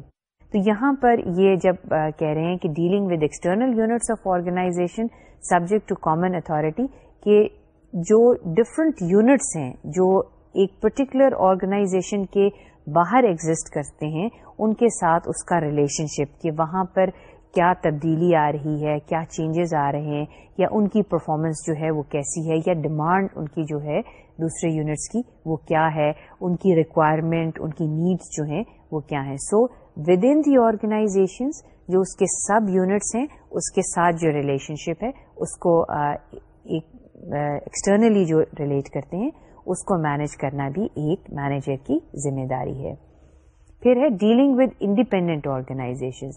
تو یہاں پر یہ جب کہہ رہے ہیں کہ dealing with external units of organisation subject to common authority کہ جو ڈفرنٹ یونٹس ہیں جو ایک پرٹیکولر آرگنائزیشن کے باہر ایگزسٹ کرتے ہیں ان کے ساتھ اس کا ریلیشن شپ کہ وہاں پر کیا تبدیلی آ رہی ہے کیا چینجز آ رہے ہیں یا ان کی پرفارمنس جو ہے وہ کیسی ہے یا ڈیمانڈ ان کی جو ہے دوسرے یونٹس کی وہ کیا ہے ان کی ریکوائرمنٹ ان کی نیڈس جو ہیں وہ کیا ہیں so with in the organisations جو اس کے سب یونٹس ہیں اس کے ساتھ جو ریلیشن شپ ہے اس کو ایک ایکسٹرنلی جو ریلیٹ کرتے ہیں اس کو مینیج کرنا بھی ایک مینیجر کی ذمہ داری ہے پھر ہے ڈیلنگ ود انڈیپینڈنٹ آرگنائزیشن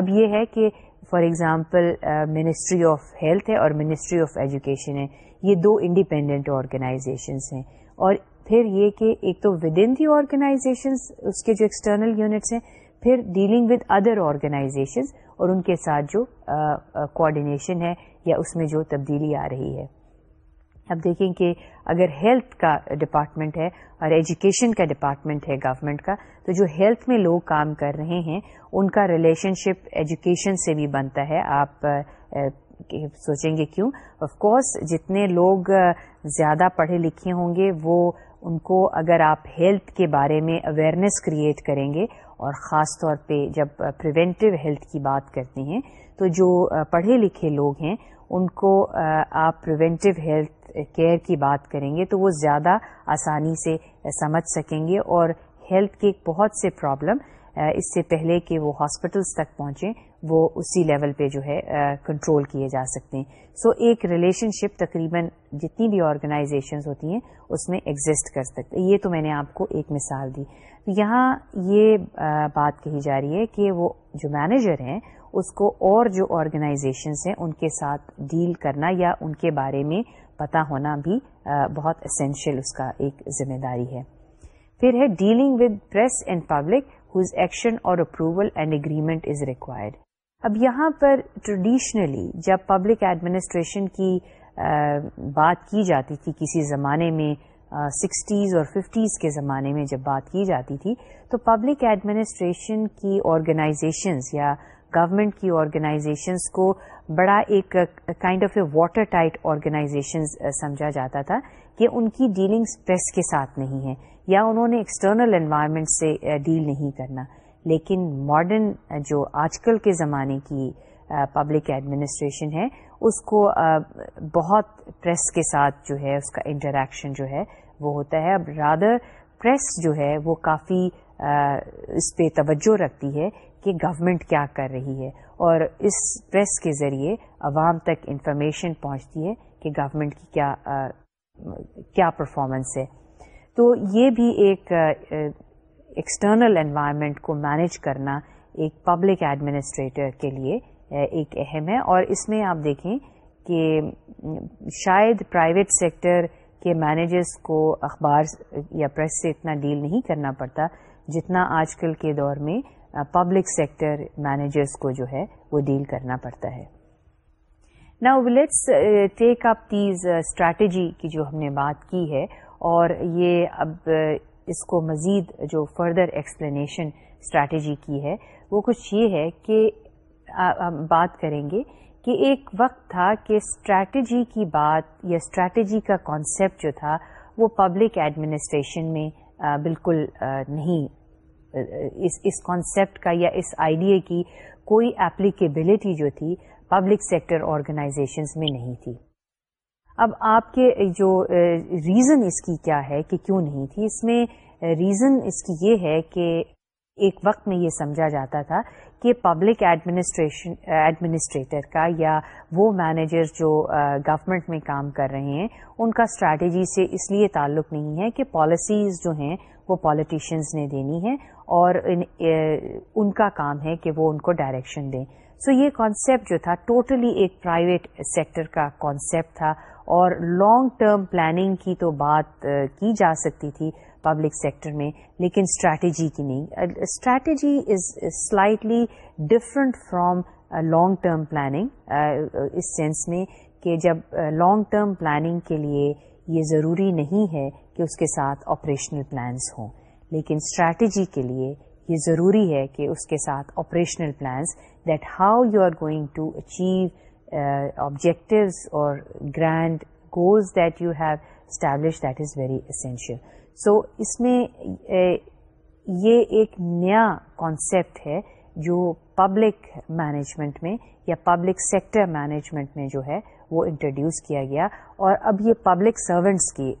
اب یہ ہے کہ for example ministry of health ہے اور منسٹری آف ایجوکیشن ہے یہ دو انڈیپینڈنٹ آرگنائزیشنس ہیں اور پھر یہ کہ ایک تو ود ان دی آرگنائزیشن اس کے جو ایکسٹرنل یونٹس ہیں پھر ڈیلنگ ود ادر آرگنائزیشنز اور ان کے ساتھ جو کوآڈینیشن uh, uh, ہے یا اس میں جو تبدیلی آ رہی ہے اب دیکھیں کہ اگر ہیلتھ کا ڈپارٹمنٹ ہے اور ایجوکیشن کا ڈپارٹمنٹ ہے گورمنٹ کا تو جو ہیلتھ میں لوگ کام کر رہے ہیں ان کا ریلیشن شپ ایجوکیشن سے بھی بنتا ہے آپ سوچیں گے کیوں آف کورس جتنے لوگ زیادہ پڑھے لکھے ہوں گے وہ ان کو اگر آپ ہیلتھ کے بارے میں اویئرنیس کریٹ کریں گے اور خاص طور پہ جب پریونٹیو ہیلتھ کی بات کرتے ہیں تو جو پڑھے لکھے لوگ ہیں ان کو آپ پریونٹیو ہیلتھ کیئر کی بات کریں گے تو وہ زیادہ آسانی سے سمجھ سکیں گے اور ہیلتھ کے بہت سے پرابلم اس سے پہلے کہ وہ ہاسپٹلس تک پہنچیں وہ اسی لیول پہ جو ہے کنٹرول کیے جا سکتے ہیں سو ایک ریلیشن شپ تقریباً جتنی بھی آرگنائزیشنز ہوتی ہیں اس میں ایگزٹ کر سکتے یہ تو میں نے آپ کو ایک مثال دی یہاں یہ بات کہی جا رہی ہے کہ وہ جو مینیجر ہیں اس کو اور جو آرگنائزیشنس ہیں ان کے ساتھ ڈیل کرنا یا ان کے بارے میں پتا ہونا بھی بہت اسینشیل اس کا ایک ذمہ داری ہے پھر ہے dealing with press and public whose action اور approval and agreement is required اب یہاں پر ٹریڈیشنلی جب پبلک ایڈمنسٹریشن کی بات کی جاتی تھی کسی زمانے میں سکسٹیز اور ففٹیز کے زمانے میں جب بات کی جاتی تھی تو پبلک ایڈمنسٹریشن کی آرگنائزیشنز یا گورنمنٹ کی آرگنائزیشنس کو بڑا ایک kind of a water tight organisations سمجھا جاتا تھا کہ ان کی ڈیلنگس پریس کے ساتھ نہیں ہے یا انہوں نے ایکسٹرنل انوائرمنٹ سے ڈیل نہیں کرنا لیکن ماڈرن جو آج کل کے زمانے کی پبلک ایڈمنسٹریشن ہے اس کو بہت پریس کے ساتھ جو ہے اس کا انٹریکشن جو ہے وہ ہوتا ہے اب رادر پریس جو ہے وہ کافی اس پہ توجہ رکھتی ہے کہ گورمنٹ کیا کر رہی ہے اور اس پریس کے ذریعے عوام تک انفارمیشن پہنچتی ہے کہ گورمنٹ کی کیا پرفارمنس ہے تو یہ بھی ایکسٹرنل انوائرمنٹ کو مینج کرنا ایک پبلک ایڈمنسٹریٹر کے لیے ایک اہم ہے اور اس میں آپ دیکھیں کہ شاید پرائیویٹ سیکٹر کے مینیجرس کو اخبار یا پریس سے اتنا ڈیل نہیں کرنا پڑتا جتنا آج کل کے دور میں پبلک سیکٹر مینیجرس کو جو ہے وہ ڈیل کرنا پڑتا ہے نا well let's take up these strategy کی جو ہم نے بات کی ہے اور یہ اب اس کو مزید جو فردر ایکسپلینیشن اسٹریٹجی کی ہے وہ کچھ یہ ہے کہ ہم بات کریں گے کہ ایک وقت تھا کہ اسٹریٹجی کی بات یا اسٹریٹجی کا کانسیپٹ جو تھا وہ پبلک ایڈمنسٹریشن میں بالکل نہیں اس کانسیپٹ کا یا اس آئیڈیا کی کوئی اپلیکیبلٹی جو تھی پبلک سیکٹر آرگنائزیشنز میں نہیں تھی اب آپ کے جو ریزن اس کی کیا ہے کہ کیوں نہیں تھی اس میں ریزن اس کی یہ ہے کہ ایک وقت میں یہ سمجھا جاتا تھا کہ پبلک ایڈمنسٹریشن ایڈمنسٹریٹر کا یا وہ مینیجر جو گورمنٹ میں کام کر رہے ہیں ان کا اسٹریٹجی سے اس لیے تعلق نہیں ہے کہ پالیسیز جو ہیں وہ پالیٹیشینز نے دینی ہیں اور ان کا کام ہے کہ وہ ان کو ڈائریکشن دیں سو یہ کانسیپٹ جو تھا ٹوٹلی ایک پرائیویٹ سیکٹر کا کانسیپٹ تھا اور لانگ ٹرم پلاننگ کی تو بات کی جا سکتی تھی پبلک سیکٹر میں لیکن اسٹریٹجی کی نہیں strategy is slightly different from long term planning us sense میں کہ جب لانگ ٹرم پلاننگ کے لیے یہ ضروری نہیں ہے کہ اس کے ساتھ آپریشنل پلانس ہوں لیکن اسٹریٹجی کے لیے یہ ضروری ہے کہ اس کے ساتھ operational plans that how you are going to achieve objectives اور grand goals that you have establish that is very essential so اس میں uh, یہ ایک نیا کانسیپٹ ہے جو پبلک مینجمنٹ میں یا پبلک سیکٹر مینجمنٹ میں جو ہے وہ انٹروڈیوس کیا گیا اور اب یہ پبلک سروینٹس کی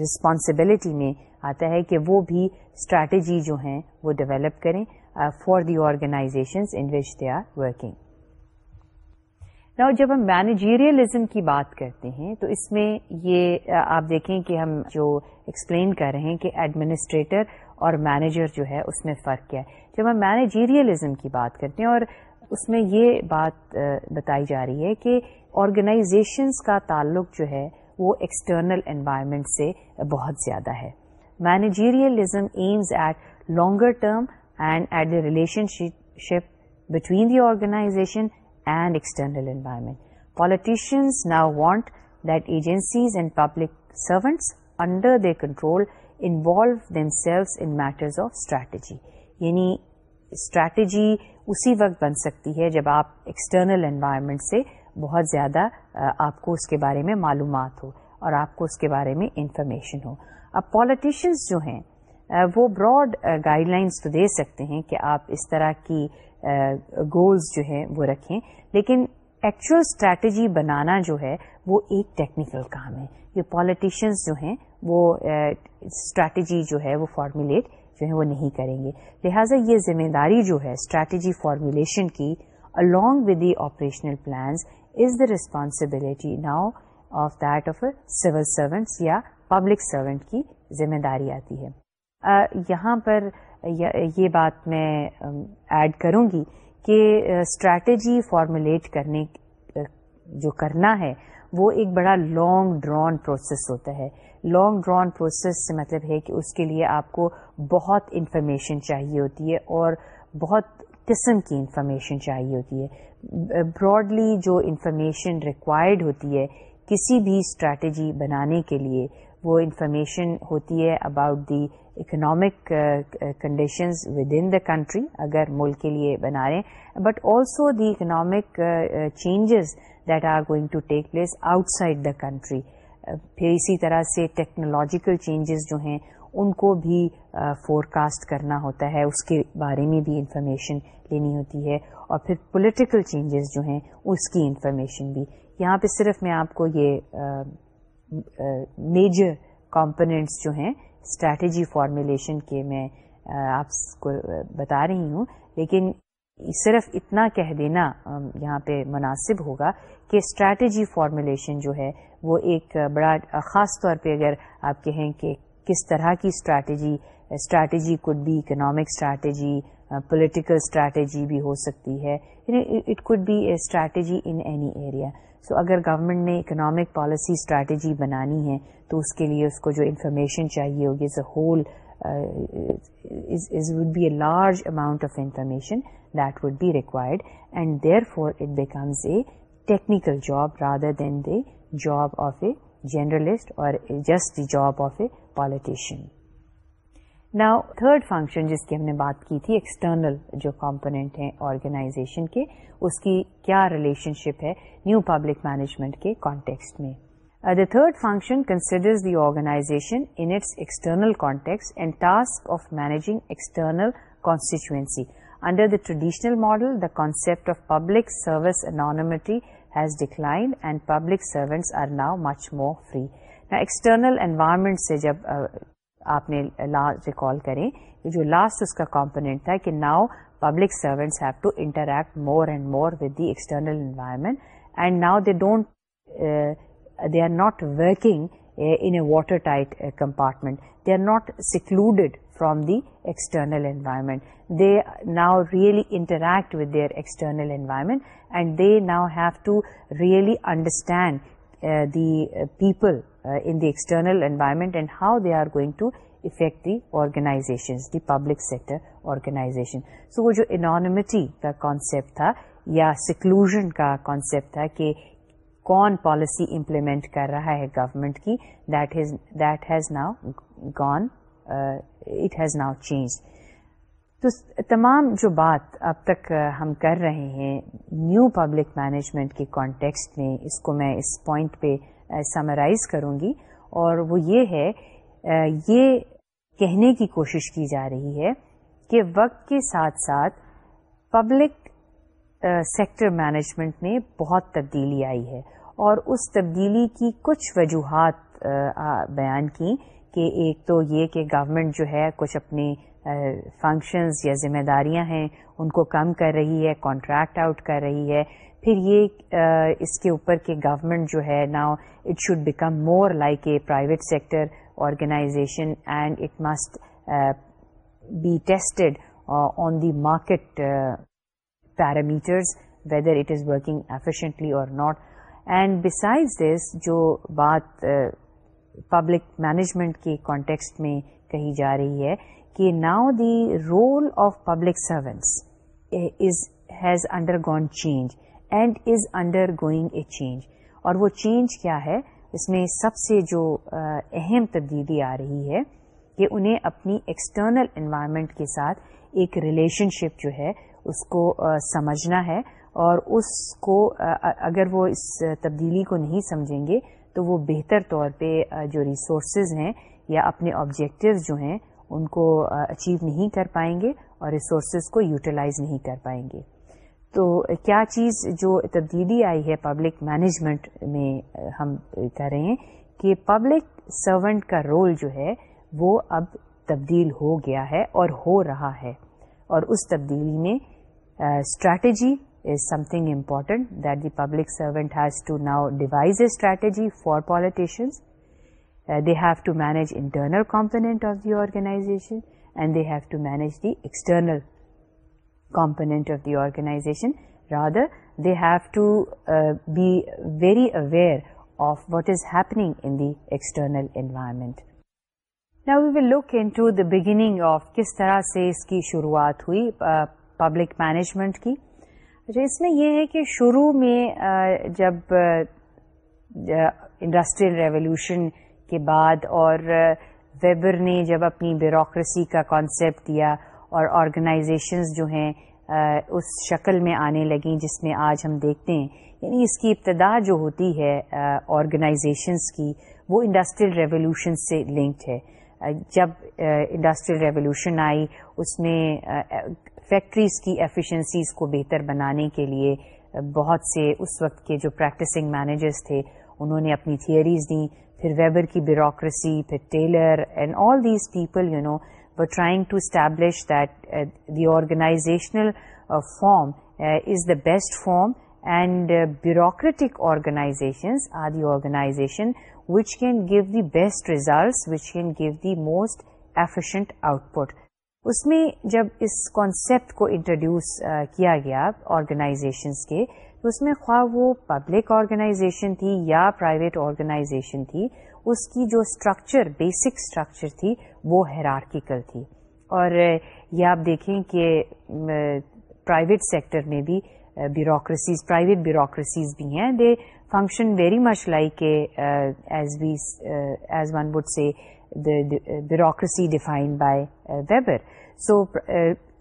رسپانسبلٹی uh, uh, میں آتا ہے کہ وہ بھی اسٹریٹجی جو ہیں وہ ڈیولپ کریں for the organisations in which they are working جب ہم مینیجیریلزم کی بات کرتے ہیں تو اس میں یہ uh, آپ دیکھیں کہ ہم جو ایکسپلین کر رہے ہیں کہ ایڈمنسٹریٹر اور مینیجر جو ہے اس میں فرق کیا ہے جب ہم مینیجیریلزم کی بات کرتے ہیں اور اس میں یہ بات uh, بتائی جا رہی ہے کہ آرگنائزیشنس کا تعلق جو ہے وہ ایکسٹرنل انوائرمنٹ سے بہت زیادہ ہے managerialism aims at longer term and at the relationship between the organisation and external environment politician now want that agencies and public servants under the control involve themselves in terms of strategy یعنی strategy اسی وقت بن سکتی ہے جب آپ external environment سے بہت زیادہ آپ کو اس کے بارے میں معلومات ہو اور آپ کو اس کے بارے میں انفارمیشن ہو اب پالیٹیشینس جو ہیں وہ براڈ گائیڈ لائنس تو دے سکتے ہیں کہ آپ اس طرح کی گولز جو ہیں وہ رکھیں لیکن ایکچوئل اسٹریٹجی بنانا جو ہے وہ ایک ٹیکنیکل کام ہے یہ پالیٹیشینس جو ہیں وہ اسٹریٹجی جو ہے وہ فارمولیٹ جو ہے وہ نہیں کریں گے لہٰذا یہ ذمہ داری جو ہے اسٹریٹجی فارمولیشن کی along with the operational plans is the responsibility now of that of civil servants یا پبلک سروینٹ کی ذمہ داری آتی ہے یہاں پر یہ بات میں ایڈ کروں گی کہ اسٹریٹجی فارمولیٹ کرنے جو کرنا ہے وہ ایک بڑا لانگ ڈران پروسیس ہوتا ہے لانگ ڈران پروسیس سے مطلب ہے کہ اس کے لیے آپ کو بہت انفارمیشن چاہیے ہوتی ہے اور بہت قسم کی انفارمیشن چاہیے ہوتی ہے براڈلی جو انفارمیشن ریکوائرڈ ہوتی ہے کسی بھی اسٹریٹجی بنانے کے لیے وہ انفارمیشن ہوتی ہے about the economic conditions within the country اگر ملک کے لیے بنا رہے ہیں but also the economic changes that are going to take place outside the country پھر اسی طرح سے ٹیکنالوجیکل چینجز جو ہیں ان کو بھی فور uh, کاسٹ کرنا ہوتا ہے اس کے بارے میں بھی انفارمیشن لینی ہوتی ہے اور پھر پولیٹیکل چینجز جو ہیں اس کی انفارمیشن بھی یہاں پہ صرف میں آپ کو یہ میجر کمپوننٹس جو ہیں اسٹریٹجی فارمولیشن کے میں آپ کو بتا رہی ہوں لیکن صرف اتنا کہہ دینا یہاں پہ مناسب ہوگا کہ اسٹریٹجی فارمیلیشن جو ہے وہ ایک بڑا خاص طور پہ اگر آپ کہیں کہ کس طرح کی اسٹریٹجی اسٹریٹجی کڈ بھی اکنامک اسٹریٹجی پولیٹیکل اسٹریٹجی بھی ہو سکتی ہے it could be a strategy in any area so اگر گورنمنٹ نے اکنامک پالیسی اسٹریٹجی بنانی ہے تو اس کے لیے اس کو جو انفارمیشن چاہیے ہوگی is a whole would be a large amount of information that would be required and therefore it becomes a technical job rather than the job of a journalist اور just the job of a politician نا third function جس کی ہم نے بات کی تھی external جو کمپونیٹ ہیں آرگنائزیشن کے اس کی کیا ریلیشن شپ ہے نیو پبلک مینجمنٹ کے کانٹیکسٹ میں the third function consider the in its external contexts and task of managing external constituency under the traditional model the concept of public service neutrality has declined and public servants are now much more free نہ external environment سے جب uh, آپ نے لا recall کریں کہ جو last اس کا کمپونیٹ تھا کہ now public servants have to interact more and more with the external environment and now they don't they are not working in a water tight compartment they are not secluded from the external environment they now really interact with their external environment and they now have to really understand the people in the external environment and how they are going to to the the the public sector organization so وہ جو anonymity کا concept تھا یا seclusion کا concept تھا کہ کون policy implement کر رہا ہے گورمنٹ کی that has that has now gone it has now change تو تمام جو بات اب تک uh, ہم کر رہے ہیں نیو پبلک مینجمنٹ کے کانٹیکسٹ میں اس کو میں اس پوائنٹ پہ سمرائز کروں گی اور وہ یہ ہے یہ کہنے کی کوشش کی جا رہی ہے کہ وقت کے ساتھ ساتھ پبلک سیکٹر مینجمنٹ میں بہت تبدیلی آئی ہے اور اس تبدیلی کی کچھ وجوہات بیان کی کہ ایک تو یہ کہ گورنمنٹ جو ہے کچھ اپنے فنکشنز یا ذمہ داریاں ہیں ان کو کم کر رہی ہے کانٹریکٹ آؤٹ کر رہی ہے پھر یہ اس کے اوپر کہ گورمنٹ جو ہے now it should become more like a private sector organization and it must be tested on the market parameters whether it is working efficiently or not and besides this جو بات پبلک مینجمنٹ کے context میں کہی جا رہی ہے کہ now the role of public servants is has undergone change and is undergoing a change اور وہ چینج کیا ہے اس میں سب سے جو اہم تبدیلی آ رہی ہے کہ انہیں اپنی ایکسٹرنل انوائرمنٹ کے ساتھ ایک ریلیشن شپ جو ہے اس کو سمجھنا ہے اور اس کو اگر وہ اس تبدیلی کو نہیں سمجھیں گے تو وہ بہتر طور پہ جو ریسورسز ہیں یا اپنے آبجیکٹیوز جو ہیں ان کو اچیو نہیں کر پائیں گے اور ریسورسز کو یوٹیلائز نہیں کر پائیں گے تو کیا چیز جو تبدیلی آئی ہے پبلک مینجمنٹ میں ہم کہہ رہے ہیں کہ پبلک سرونٹ کا رول جو ہے وہ اب تبدیل ہو گیا ہے اور ہو رہا ہے اور اس تبدیلی میں strategy is something important that the public servant has to now devise a strategy for politicians they have to manage internal component of the organization and they have to manage the external component of the organization rather they have to be very aware of what is happening in the e external environment نا we will look in beginning of کس طرح سے اس کی شروعات ہوئی public management کی اچھا اس میں یہ ہے کہ شروع میں جب انڈسٹریل ریولیوشن کے بعد اور ویبر نے جب اپنی بیوروکریسی کا کانسیپٹ دیا اور آرگنائزیشنز جو ہیں اس شکل میں آنے لگیں جس میں آج ہم دیکھتے ہیں یعنی اس کی ابتدا جو ہوتی ہے آرگنائزیشنز کی وہ انڈسٹریل ریولیوشن سے لنکڈ ہے جب انڈسٹریل ریولیوشن آئی اس میں فیکٹریز کی ایفیشنسیز کو بہتر بنانے کے لیے بہت سے اس وقت کے جو پریکٹسنگ مینیجرس تھے انہوں نے اپنی تھیئریز دیں پھر ویبر کی بیوروکریسی پھر Taylor and all these people you know for trying to establish that the organizational form is the best form and bureaucratic organizations are the organization which can give the best results which can give the most efficient output اس میں جب اس concept کو introduce کیا گیا organisations کے تو اس میں خواہ وہ پبلک آرگنائزیشن تھی یا پرائیویٹ آرگنائزیشن تھی اس کی جو اسٹرکچر بیسک اسٹرکچر تھی وہ ہیرارکیکل تھی اور یہ آپ دیکھیں کہ پرائیویٹ سیکٹر میں بھی بیوروکریسیز پرائیویٹ بیوروکریسیز بھی ہیں they function very much like as as we one would say bureaucracy define by Weber so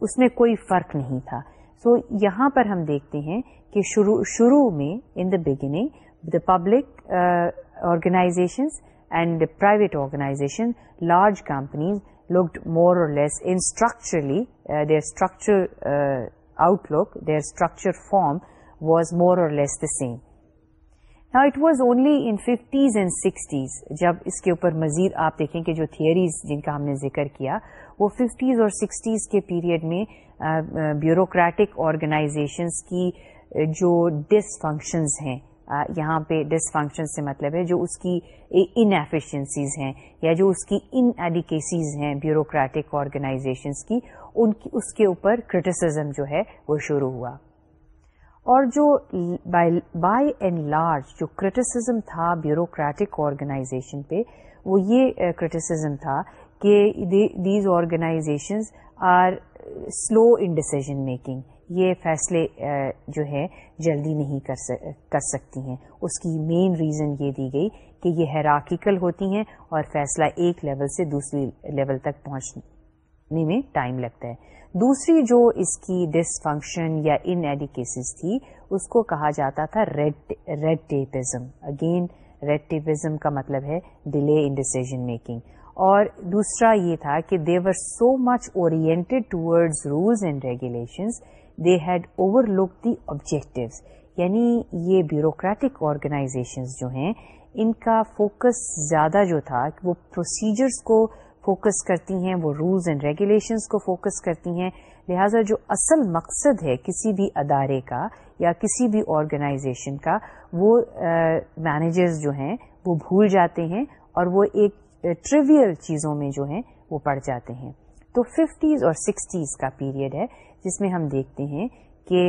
اس میں کوئی فرق نہیں تھا سو یہاں پر ہم دیکھتے ہیں کہ شروع شروع میں in the beginning the public organizations and private organization large companies looked more or less structurally their structure outlook their structure form was more or less the same نا it was only in fifties and sixties جب اس کے اوپر مزید آپ دیکھیں کہ جو تھیوریز جن کا ہم نے ذکر کیا وہ ففٹیز اور سکسٹیز کے پیریڈ میں بیوروکریٹک آرگنائزیشنز کی جو ڈسفنکشنز ہیں یہاں پہ ڈس فنکشن سے مطلب ہے جو اس کی ان ایفیشنسیز ہیں یا جو اس کی ان ایڈیکیسیز ہیں بیوروکریٹک آرگنائزیشنس کی ان کی اس کے اوپر کرٹیسزم جو ہے وہ شروع ہوا اور جو بائی اینڈ لارج جو کرٹیسزم تھا بیوروکریٹک آرگنائزیشن پہ وہ یہ کرٹیسزم تھا کہ these organizations are slow in decision making یہ فیصلے جو ہے جلدی نہیں کر سکتی ہیں اس کی مین ریزن یہ دی گئی کہ یہ ہیراکیکل ہوتی ہیں اور فیصلہ ایک لیول سے دوسری لیول تک پہنچنے میں ٹائم لگتا ہے دوسری جو اس کی ڈس فنکشن یا ان ایڈیکیسز تھی اس کو کہا جاتا تھا red red tapism again red tapism کا مطلب ہے ڈیلے ان ڈیسیزن میکنگ اور دوسرا یہ تھا کہ they were so much oriented towards rules and regulations they had overlook the objectives یعنی یہ بیوروکریٹک آرگنائزیشنز جو ہیں ان کا فوکس زیادہ جو تھا وہ پروسیجرز کو فوکس کرتی ہیں وہ رولز اینڈ ریگولیشنز کو فوکس کرتی ہیں لہٰذا جو اصل مقصد ہے کسی بھی ادارے کا یا کسی بھی آرگنائزیشن کا وہ مینیجرز جو ہیں وہ بھول جاتے ہیں اور وہ ایک ٹریویل چیزوں میں جو ہیں وہ پڑ جاتے ہیں تو ففٹیز اور سکسٹیز کا پیریڈ ہے جس میں ہم دیکھتے ہیں کہ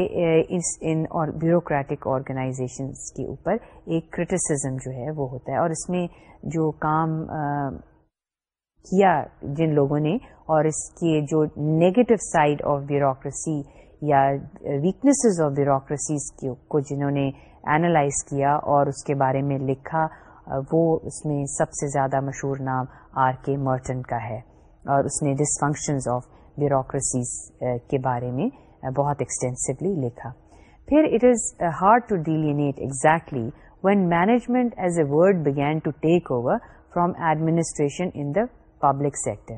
اس ان اور بیوروکریٹک آرگنائزیشنس کے اوپر ایک کرٹیسزم جو ہے وہ ہوتا ہے اور اس میں جو کام کیا جن لوگوں نے اور اس کے جو نگیٹو سائڈ آف بیوروکریسی یا ویکنیسز آف بیوروکریسیز کو جنہوں نے اینالائز کیا اور اس کے بارے میں لکھا وہ اس میں سب سے زیادہ مشہور نام آر کے مرٹن کا ہے اور اس نے dysfunctions of bureaucracies eh, کے بارے میں eh, بہت ایکسٹینسولی لکھا پھر it is hard to delineate exactly when management as a word begin to take over from administration in the public sector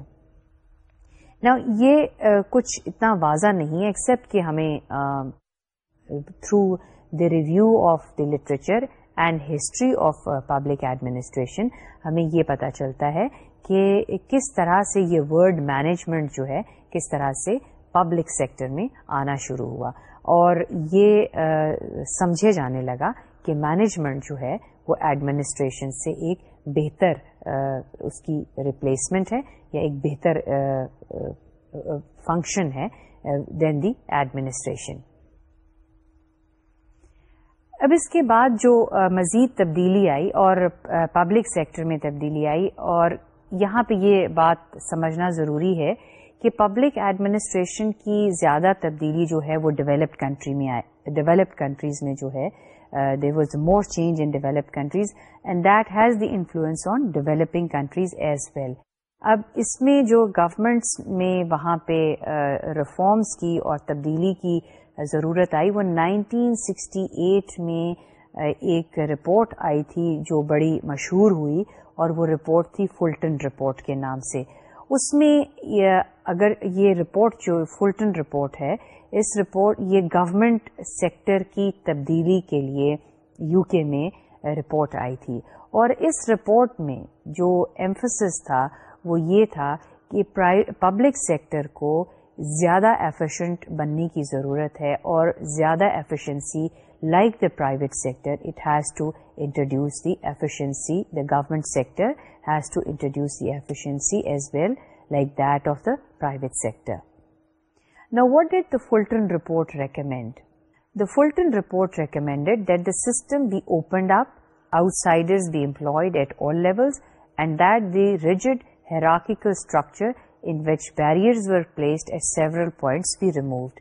نا یہ eh, کچھ اتنا واضح نہیں ہے ایکسپٹ کہ ہمیں through the review of the literature and history of public administration ہمیں یہ پتا چلتا ہے کہ کس طرح سے یہ ورڈ مینجمنٹ جو ہے کس طرح سے پبلک سیکٹر میں آنا شروع ہوا اور یہ سمجھے جانے لگا کہ مینجمنٹ جو ہے وہ ایڈمنسٹریشن سے ایک بہتر اس کی ریپلیسمنٹ ہے یا ایک بہتر فنکشن ہے دین دی ایڈمنسٹریشن اب اس کے بعد جو مزید تبدیلی آئی اور پبلک سیکٹر میں تبدیلی آئی اور یہاں پہ یہ بات سمجھنا ضروری ہے کہ پبلک ایڈمنسٹریشن کی زیادہ تبدیلی جو ہے وہ ڈیولپڈ کنٹری میں آئے ڈیولپڈ کنٹریز میں جو ہے there was more change in developed countries and that has the influence on developing countries as well اب اس میں جو گورمنٹس میں وہاں پہ uh, کی اور تبدیلی کی ضرورت آئی وہ نائنٹین سکسٹی ایٹ میں ایک رپورٹ آئی تھی جو بڑی مشہور ہوئی اور وہ رپورٹ تھی فلٹن رپورٹ کے نام سے اس میں اگر یہ رپورٹ جو فلٹن رپورٹ ہے اس رپورٹ یہ گورمنٹ سیکٹر کی تبدیلی کے لیے یو کے میں رپورٹ آئی تھی اور اس رپورٹ میں جو ایمفسس تھا وہ یہ تھا کہ پبلک سیکٹر کو زیادہ ایفیشینٹ بننے کی ضرورت ہے اور زیادہ efficiency Like the private sector, it has to introduce the efficiency. The government sector has to introduce the efficiency as well, like that of the private sector. Now, what did the Fulton report recommend? The Fulton report recommended that the system be opened up, outsiders be employed at all levels, and that the rigid hierarchical structure in which barriers were placed at several points be removed.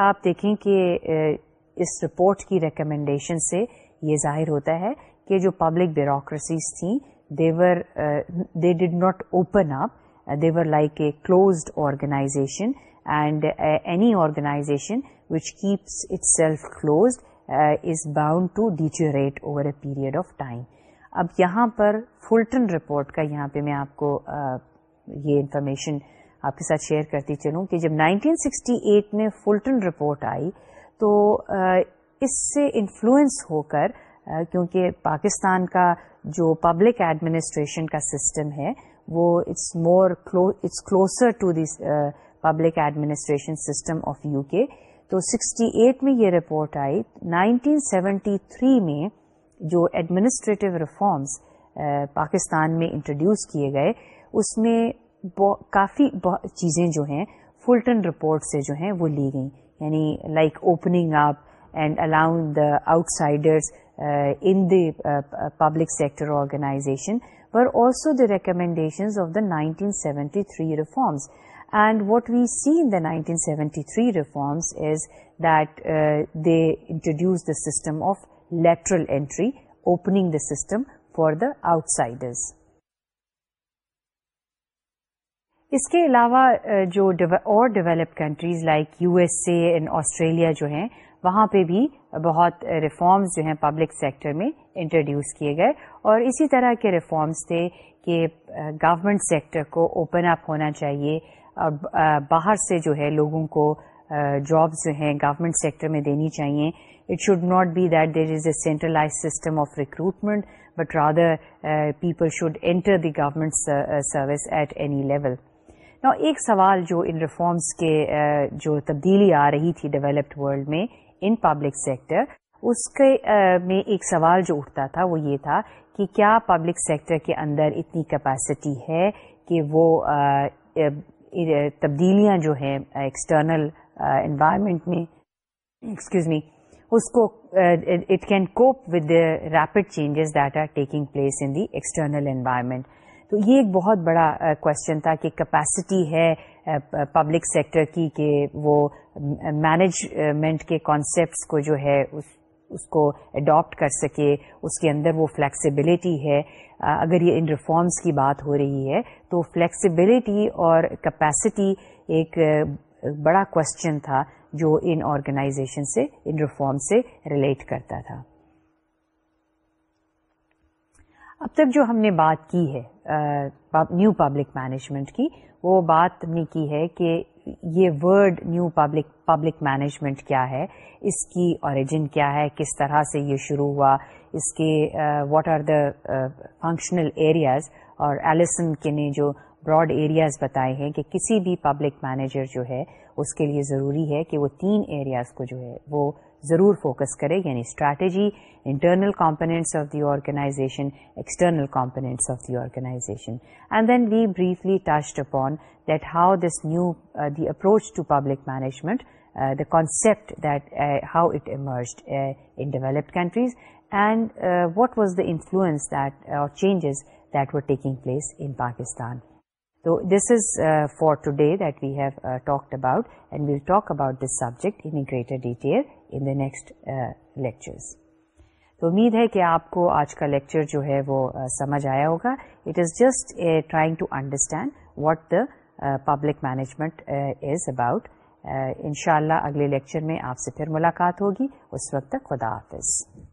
آپ دیکھیں کہ اس report کی recommendation سے یہ ظاہر ہوتا ہے کہ جو پبلک بیوروکریسیز تھیں there they did not open up they were like a closed organization and any organization which keeps itself closed is bound to deteriorate over a period of time اب یہاں پر فلٹن رپورٹ کا یہاں پہ میں آپ کو یہ انفارمیشن آپ کے ساتھ شیئر کرتی چلوں کہ جب 1968 میں فلٹن رپورٹ آئی تو اس سے انفلوئنس ہو کر کیونکہ پاکستان کا جو پبلک ایڈمنسٹریشن کا سسٹم ہے وہ it's more it's closer to the public administration system of U K تو 68 میں یہ رپورٹ آئی 1973 میں جو ایڈمنسٹریٹو ریفارمس پاکستان میں انٹروڈیوس کیے گئے اس میں کافی چیزیں جو ہیں فلٹن رپورٹ سے جو ہیں وہ لی گئیں یعنی like opening up and allowing the outsiders in the public sector organization were also the recommendations of the nineteen seventy three reforms and what we see in the nineteen seventy three reforms is that they introduce the system of lateral entry opening the system for the outsiders اس کے علاوہ جو اور develop countries like U S A and Australia جو ہیں وہاں پہ بھی بہت ریفارمز جو ہیں پبلک سیکٹر میں انٹروڈیوس کیے گئے اور اسی طرح کے ریفارمز تھے کہ گورنمنٹ سیکٹر کو اوپن اپ ہونا چاہیے باہر سے جو ہے لوگوں کو جابس جو ہیں گورمنٹ سیکٹر میں دینی چاہیے it should not be that there is a centralize system of recruitment but rather people should enter the government service at any level نا ایک سوال جو ان ریفارمس کے جو تبدیلی آ رہی تھی ڈیولپڈ ورلڈ میں ان پبلک سیکٹر اس کے میں ایک سوال جو اٹھتا تھا وہ یہ تھا کہ کیا پبلک سیکٹر کے اندر اتنی کیپیسٹی ہے کہ وہ تبدیلیاں جو ہیں ایکسٹرنل انوائرمنٹ میں ایکسکیوز می اس کو it can cope with rapid changes that are taking place in the external environment تو یہ ایک بہت بڑا کوشچن تھا کہ کیپیسٹی ہے پبلک سیکٹر کی کہ وہ مینجمنٹ کے کانسیپٹس کو جو ہے اس اس کو اڈاپٹ کر سکے اس کے اندر وہ فلیکسیبلٹی ہے اگر یہ ان ریفارمس کی بات ہو رہی ہے تو فلیکسیبلٹی اور کیپیسٹی ایک بڑا کوشچن تھا جو ان آرگنائزیشن سے ان ریفارم سے ریلیٹ کرتا تھا اب تک جو ہم نے بات کی ہے نیو پبلک مینجمنٹ کی وہ بات نے کی ہے کہ یہ word new public public management کیا ہے اس کی اوریجن کیا ہے کس طرح سے یہ شروع ہوا اس کے what are the functional areas اور ایلیسن کے نے جو براڈ ایریاز بتائے ہیں کہ کسی بھی پبلک مینیجر جو ہے اس کے لیے ضروری ہے کہ وہ تین ایریاز کو جو ہے وہ ضرور فوکس کرے یعنی strategy internal components of the organization external components of the organization and then we briefly touched upon that how this new the approach to public management the concept that how it emerged in developed countries and what was the influence اور changes that were taking place in Pakistan تو this is for today that we have talked about and we'll talk about this subject in greater detail in the next lectures تو امید ہے کہ آپ کو آج کا لیکچر جو ہے وہ uh, سمجھ آیا ہوگا it is just trying to understand what the public management is about in اگلے لیکچر میں آپ سے پھر ملاقات ہوگی اس وقت تک خدا حافظ